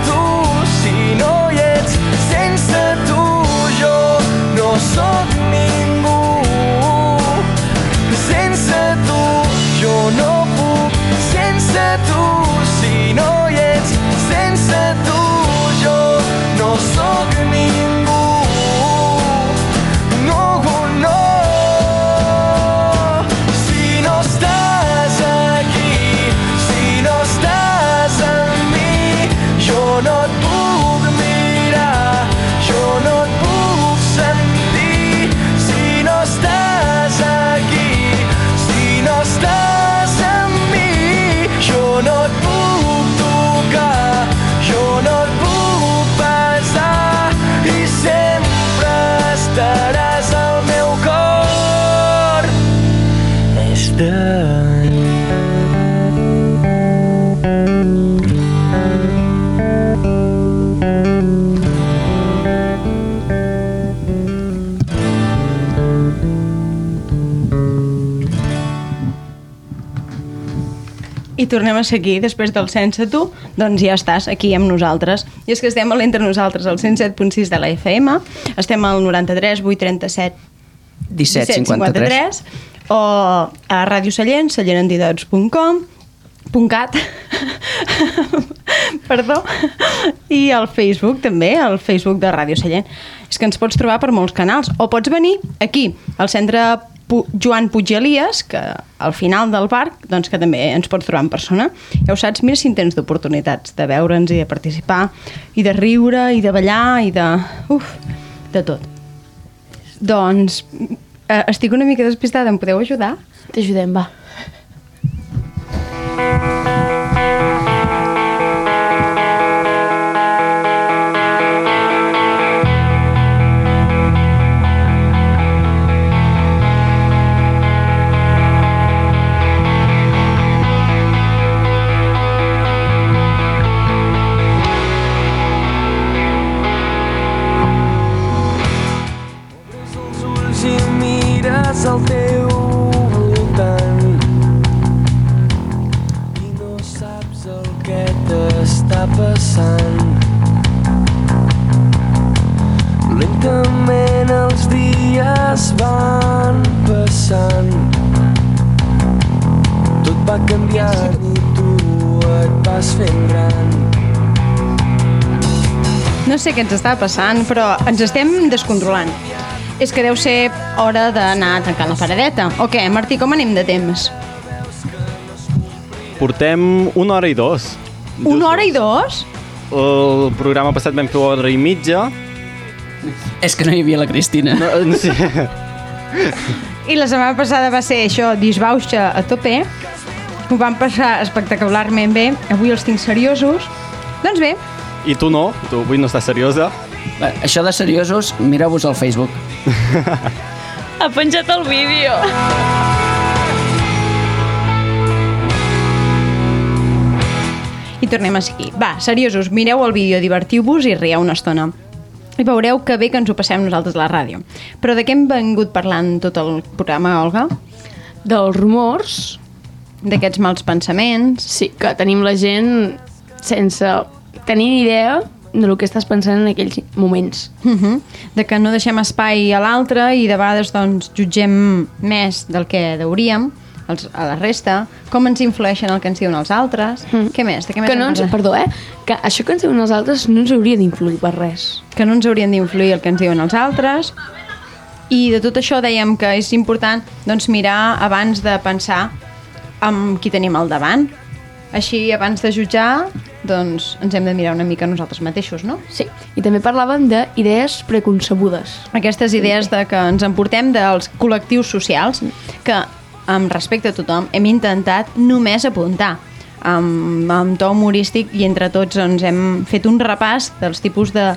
tornem a seguir després del Sense Tu, doncs ja estàs aquí amb nosaltres. I és que estem a l'Entre Nosaltres, al 107.6 de la FM, estem al 93 837 17 53 o a Ràdio Sallent, sallentantidots.com .cat (laughs) perdó i al Facebook també, al Facebook de Ràdio Sallent. És que ens pots trobar per molts canals. O pots venir aquí al centre Pu Joan Elias, que al final del parc, doncs que també ens pot trobar en persona. Ja ho saps, en tens d'oportunitats de veure'ns i de participar, i de riure, i de ballar, i de... Uf, de tot. Doncs eh, estic una mica despistada, em podeu ajudar? T'ajudem, va. Està passant, però ens estem descontrolant. És que deu ser hora d'anar a tancar la paradeta. O què, Martí, com anem de temps? Portem una hora i dos. Una hora i dos? El programa passat vam fer hora i mitja. És que no hi havia la Cristina. No, no sé. I la setmana passada va ser això, disbauxa a tope. Ho vam passar espectacularment bé. Avui els tinc seriosos. Doncs bé, I tu no, tu avui no estàs seriosa. Bé, Això de seriosos, mireu-vos al Facebook. Ha penjat el vídeo. i tornem a seguir. Va, seriosos, mireu el vídeo, divertiu-vos i rieu una estona. I veureu que bé que ens ho passem nosaltres a la ràdio. Però de què hem vingut parlant tot el programa, Olga? Dels rumors. D'aquests mals pensaments. Sí, que tenim la gent sense tenir ni idea de lo que estàs pensant en aquells moments. Uh -huh. De que no deixem espai a l'altre i de vegades doncs, jutgem més del que deuríem els, a la resta, com ens influeixen el que ens diuen els altres, mm. què més? De què més Que no ens, perdó, eh? Que això que ens diuen els altres no ens hauria d'influir per res. que no ens haurien d'influir el que ens diuen els altres i de tot això dèiem que és important doncs, mirar abans de pensar amb qui tenim al davant així abans de jutjar doncs ens hem de mirar una mica nosaltres mateixos, no? Sí, i també parlàvem d'idees preconcebudes. Aquestes idees de que ens emportem dels col·lectius socials que amb respecte a tothom hem intentat només apuntar amb, amb to humorístic i entre tots doncs, hem fet un repàs dels tipus de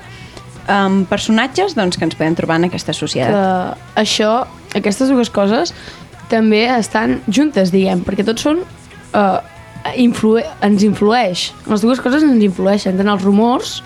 um, personatges doncs, que ens podem trobar en aquesta societat. Que això, aquestes dues coses, també estan juntes, diguem, perquè tots són... Uh, influe ens influeix. Les dues coses ens influeixen, tant els rumors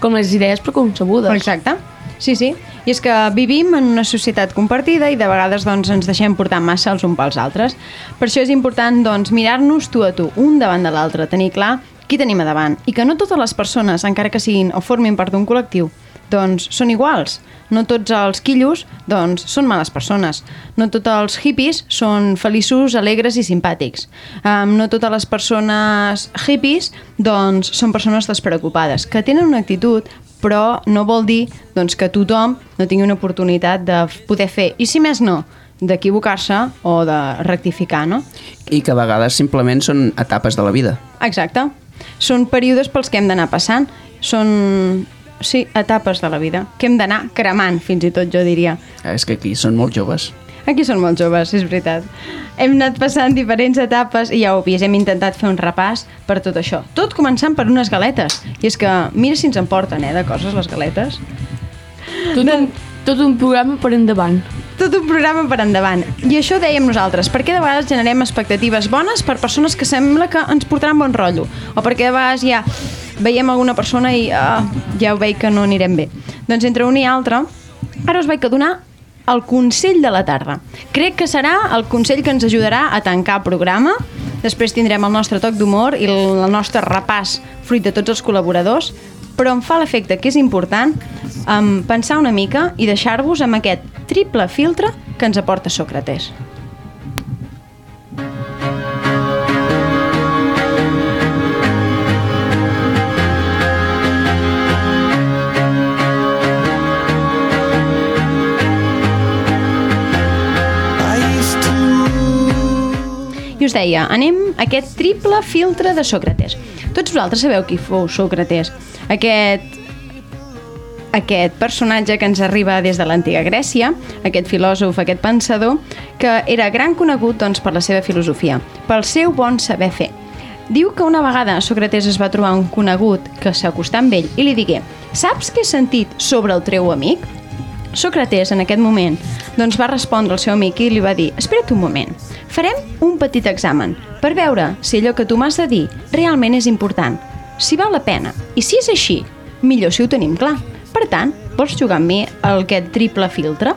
com les idees preconcebudes. Exacte. Sí, sí. I és que vivim en una societat compartida i de vegades doncs, ens deixem portar massa els uns pels altres. Per això és important doncs, mirar-nos tu a tu, un davant de l'altre, tenir clar qui tenim a davant i que no totes les persones, encara que siguin o formin part d'un col·lectiu, doncs són iguals. No tots els quillos doncs, són males persones. No tots els hippies són feliços, alegres i simpàtics. Um, no totes les persones hippies doncs, són persones despreocupades, que tenen una actitud però no vol dir doncs, que tothom no tingui una oportunitat de poder fer, i si més no, d'equivocar-se o de rectificar, no? I que a vegades simplement són etapes de la vida. Exacte. Són períodes pels que hem d'anar passant. Són, sí, etapes de la vida, que hem d'anar cremant, fins i tot, jo diria. Eh, És que aquí són molt joves. Aquí són molt joves, és veritat. Hem anat passant diferents etapes i ja ho vist, hem intentat fer un repàs per tot això. Tot començant per unes galetes. I és que mira si ens emporten, eh, de coses, les galetes. Tot, un, tot un programa per endavant. Tot un programa per endavant. I això dèiem nosaltres, perquè de vegades generem expectatives bones per persones que sembla que ens portaran bon rotllo, o perquè de vegades ja veiem alguna persona i uh, ja ho veig que no anirem bé. Doncs entre una i altra, ara us vaig donar el consell de la tarda. Crec que serà el consell que ens ajudarà a tancar el programa. Després tindrem el nostre toc d'humor i el nostre repàs fruit de tots els col·laboradors, però em fa l'efecte que és important um, pensar una mica i deixar-vos amb aquest triple filtre que ens aporta Sòcrates. Hay i us deia, anem a aquest triple filtre de Sòcrates. Tots vosaltres sabeu qui fou Sòcrates. Aquest aquest personatge que ens arriba des de l'antiga Grècia, aquest filòsof, aquest pensador, que era gran conegut doncs, per la seva filosofia, pel seu bon saber fer. Diu que una vegada Sòcrates es va trobar un conegut que s'acostà amb ell i li digué «Saps què he sentit sobre el teu amic?» Sòcrates, en aquest moment, doncs va respondre al seu amic i li va dir «Espera't un moment, farem un petit examen per veure si allò que tu m'has de dir realment és important, si val la pena, i si és així, millor si ho tenim clar. Per tant, vols jugar amb mi el aquest triple filtre?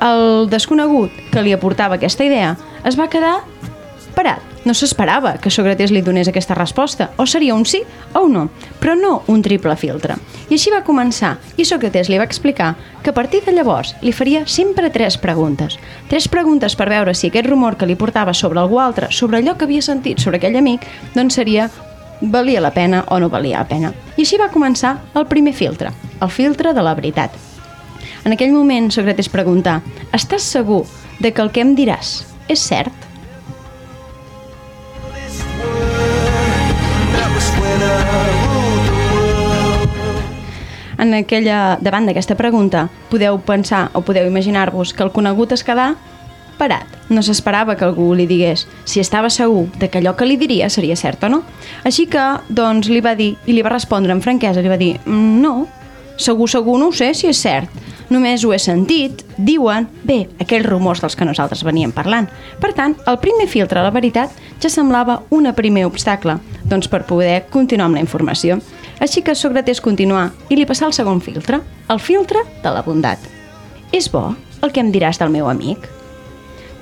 El desconegut que li aportava aquesta idea es va quedar parat. No s'esperava que Sòcrates li donés aquesta resposta, o seria un sí o un no, però no un triple filtre. I així va començar, i Sòcrates li va explicar que a partir de llavors li faria sempre tres preguntes. Tres preguntes per veure si aquest rumor que li portava sobre algú altre, sobre allò que havia sentit sobre aquell amic, doncs seria valia la pena o no valia la pena. I així va començar el primer filtre, el filtre de la veritat. En aquell moment, Sòcrates pregunta «Estàs segur de que el que em diràs és cert?» En aquella, davant d'aquesta pregunta, podeu pensar o podeu imaginar-vos que el conegut es quedà parat. No s'esperava que algú li digués si estava segur de que allò que li diria seria cert o no. Així que, doncs, li va dir, i li va respondre amb franquesa, li va dir, "Mm, no, segur, segur no ho sé si és cert. Només ho he sentit, diuen, bé, aquells rumors dels que nosaltres veníem parlant. Per tant, el primer filtre a la veritat ja semblava un primer obstacle, doncs per poder continuar amb la informació. Així que Sòcrates continuà i li passà el segon filtre, el filtre de la bondat. És bo el que em diràs del meu amic?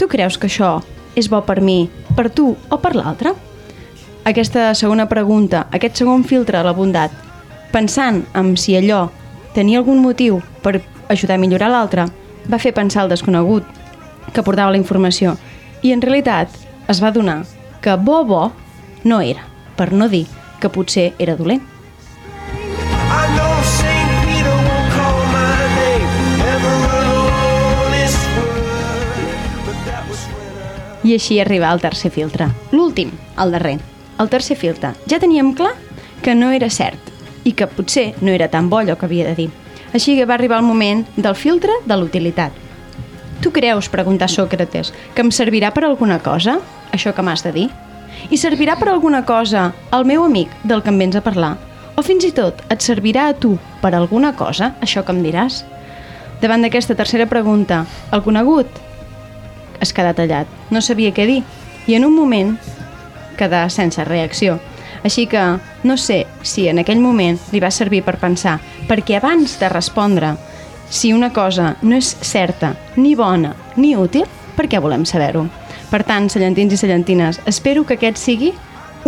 Tu creus que això és bo per mi, per tu o per l'altre? Aquesta segona pregunta, aquest segon filtre de la bondat, pensant en si allò tenia algun motiu per ajudar a millorar l'altre, va fer pensar el desconegut que portava la informació i en realitat es va donar que bo bo no era, per no dir que potser era dolent. I així arriba al tercer filtre, l'últim, el darrer. El tercer filtre. Ja teníem clar que no era cert i que potser no era tan bo allò que havia de dir. Així que va arribar el moment del filtre de l'utilitat. Tu creus, preguntar Sòcrates, que em servirà per alguna cosa, això que m'has de dir? I servirà per alguna cosa al meu amic del que em vens a parlar? O fins i tot et servirà a tu per alguna cosa, això que em diràs? Davant d'aquesta tercera pregunta, el conegut es quedà tallat, no sabia què dir, i en un moment quedà sense reacció. Així que no sé si en aquell moment li va servir per pensar, perquè abans de respondre si una cosa no és certa, ni bona, ni útil, per què volem saber-ho? Per tant, cellentins i cellentines, espero que aquest sigui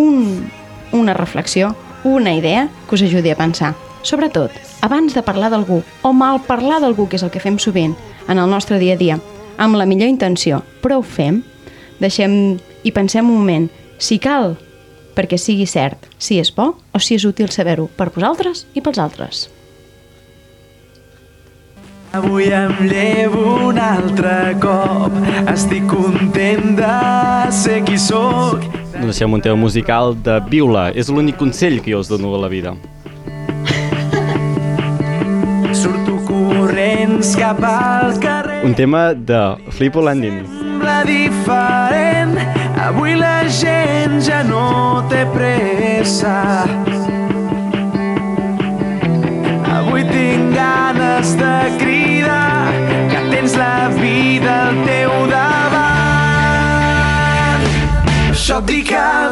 un, una reflexió, una idea que us ajudi a pensar. Sobretot, abans de parlar d'algú o mal parlar d'algú, que és el que fem sovint en el nostre dia a dia, amb la millor intenció, però ho fem, deixem i pensem un moment, si cal perquè sigui cert, si és bo o si és útil saber-ho per vosaltres i pels altres. Avui em llevo un altre cop Estic content de ser qui sóc deixem un tema musical de Viula. És l'únic consell que jo us dono a la vida. Surto corrents cap al carrer Un tema de Flippo Landin. Sembla diferent Avui la gent ja no té pressa Avui tinc ganes de cridar que tens la vida al teu davant. Això et dic a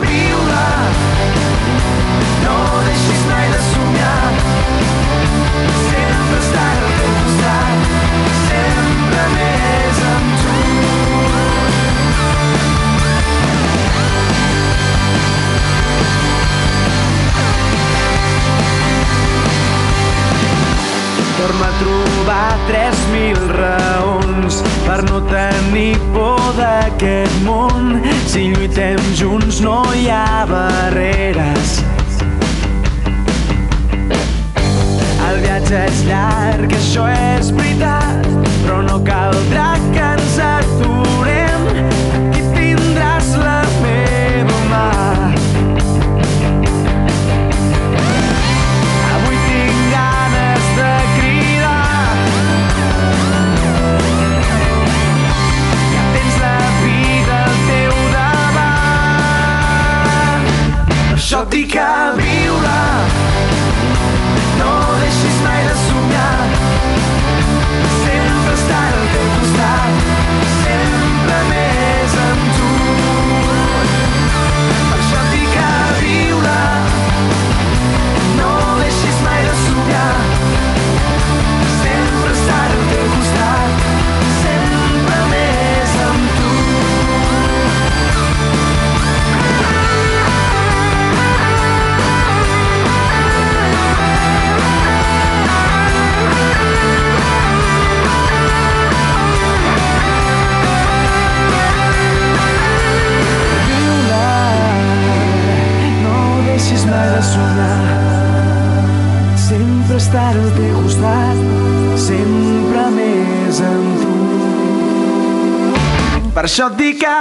Torna a trobar 3.000 raons per no tenir por d'aquest món. Si lluitem junts no hi ha barreres. El viatge és llarg, això és veritat, però no caldrà que ens aturem. Això et estar al teu costat sempre més amb tu. Per això et dic que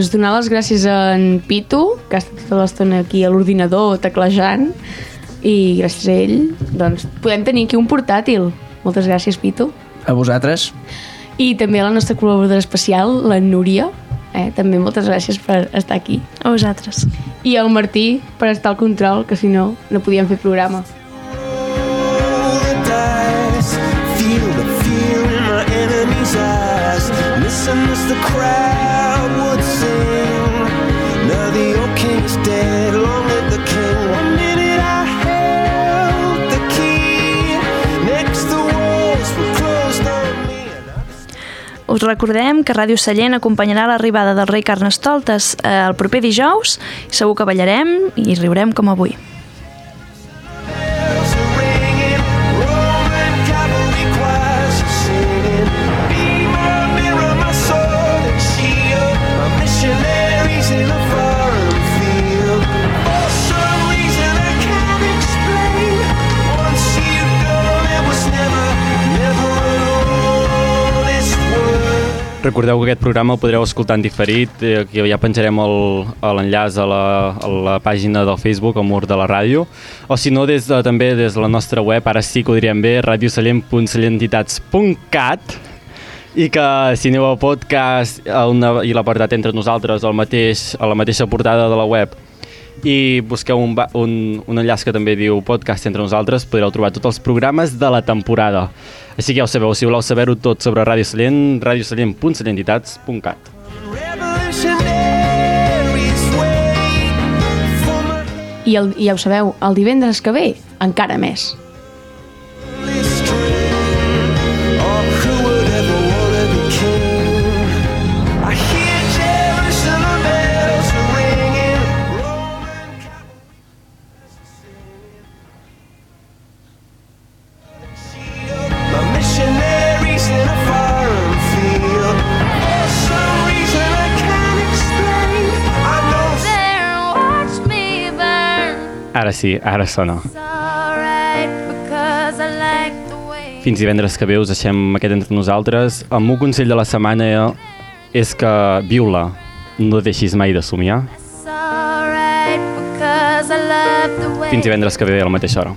Doncs donar les gràcies a en Pitu, que ha estat tota l'estona aquí a l'ordinador teclejant, i gràcies a ell doncs, podem tenir aquí un portàtil. Moltes gràcies, Pitu. A vosaltres. I també a la nostra col·laboradora especial, la Núria. Eh? També moltes gràcies per estar aquí. A vosaltres. I al Martí per estar al control, que si no, no podíem fer programa. Us recordem que Ràdio Sallent acompanyarà l'arribada del rei Carnestoltes eh, el proper dijous segur que ballarem i riurem com avui. Recordeu que aquest programa el podreu escoltar en diferit, eh, que ja penjarem l'enllaç a, a la pàgina del Facebook, al mur de la ràdio, o si no, des de, també des de la nostra web, ara sí que ho diríem bé, radiosallent.cellentitats.cat i que si aneu al podcast a una, i l'apartat entre nosaltres al mateix, a la mateixa portada de la web i busqueu un, un, un enllaç que també diu podcast entre nosaltres, podreu trobar tots els programes de la temporada. Així que ja ho sabeu, si voleu saber-ho tot sobre Ràdio for my I, el, I ja ho sabeu, el divendres que ve, encara més. Ara sí, ara sona. Fins divendres que ve us deixem aquest entre nosaltres. El meu consell de la setmana és que viu-la, no deixis mai de somiar. Fins divendres que ve a la mateixa hora.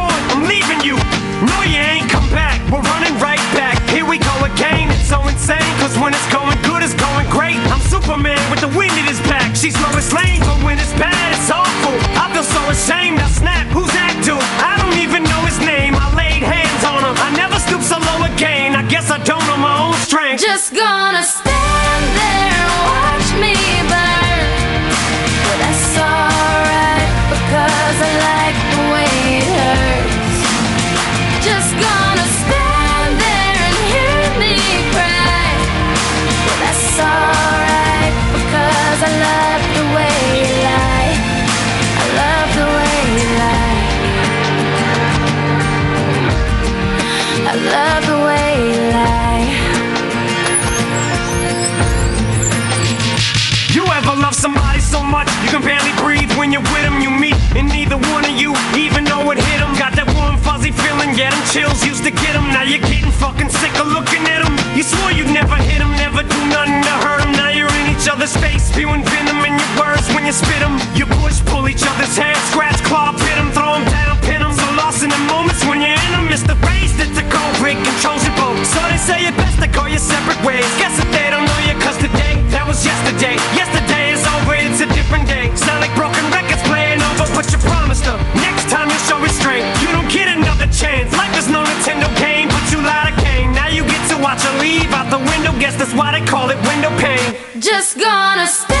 Cause when it's going good, it's going great. I'm Superman with the wind in his back. She's Lois Lane, but when it's bad, it's awful. I feel so ashamed. And neither one of you even though it hit them. Got that warm, fuzzy feeling, getting chills used to get them. Now you're getting fucking sick of looking at them. You swore you'd never hit them, never do nothing to hurt them. Now you're in each other's face, spewing venom in your words when you spit them. You push, pull each other's hair, scratch, claw, pit them, throw them down, pin them. So lost in the moments when you're in them, it's the race that's a cold break controls your boat. So they say it best to go your separate ways. Guess that they don't know you, cause today, that was yesterday. Yesterday is over, it's a different day. Sound like broken records but you promised her. Next time you show restraint, you don't get another chance. Life is no Nintendo game, but you lied again. Now you get to watch her leave out the window. Guess that's why they call it window pane. Just gonna stand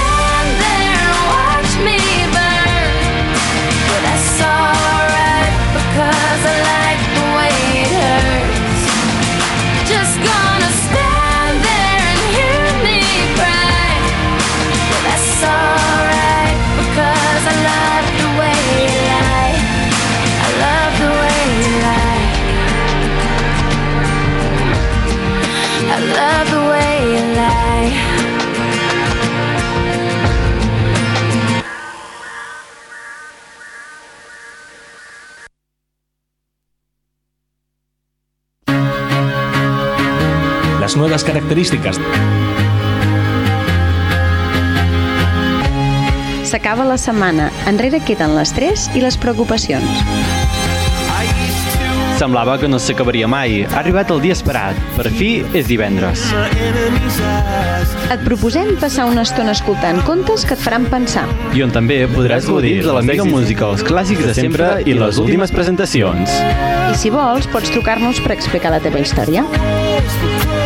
Las nuevas características. S'acaba la setmana, enrere queden l'estrès i les preocupacions. Semblava que no s'acabaria mai. Ha arribat el dia esperat. Per fi és divendres. Et proposem passar una estona escoltant contes que et faran pensar. I on també podràs gaudir de la mega música, els clàssics de sempre i les últimes presentacions. I si vols, pots trucar-nos per explicar la teva història.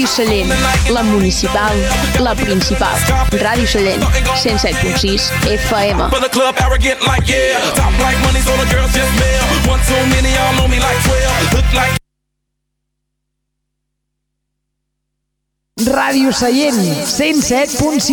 Ràdio Sallent, la municipal, la principal. Ràdio Sallent, 107.6 FM. For the club, arrogant like yeah. Top like money, so the girls just mail. One too many, y'all know me like 12. Look like Ràdio Sallent, 107.6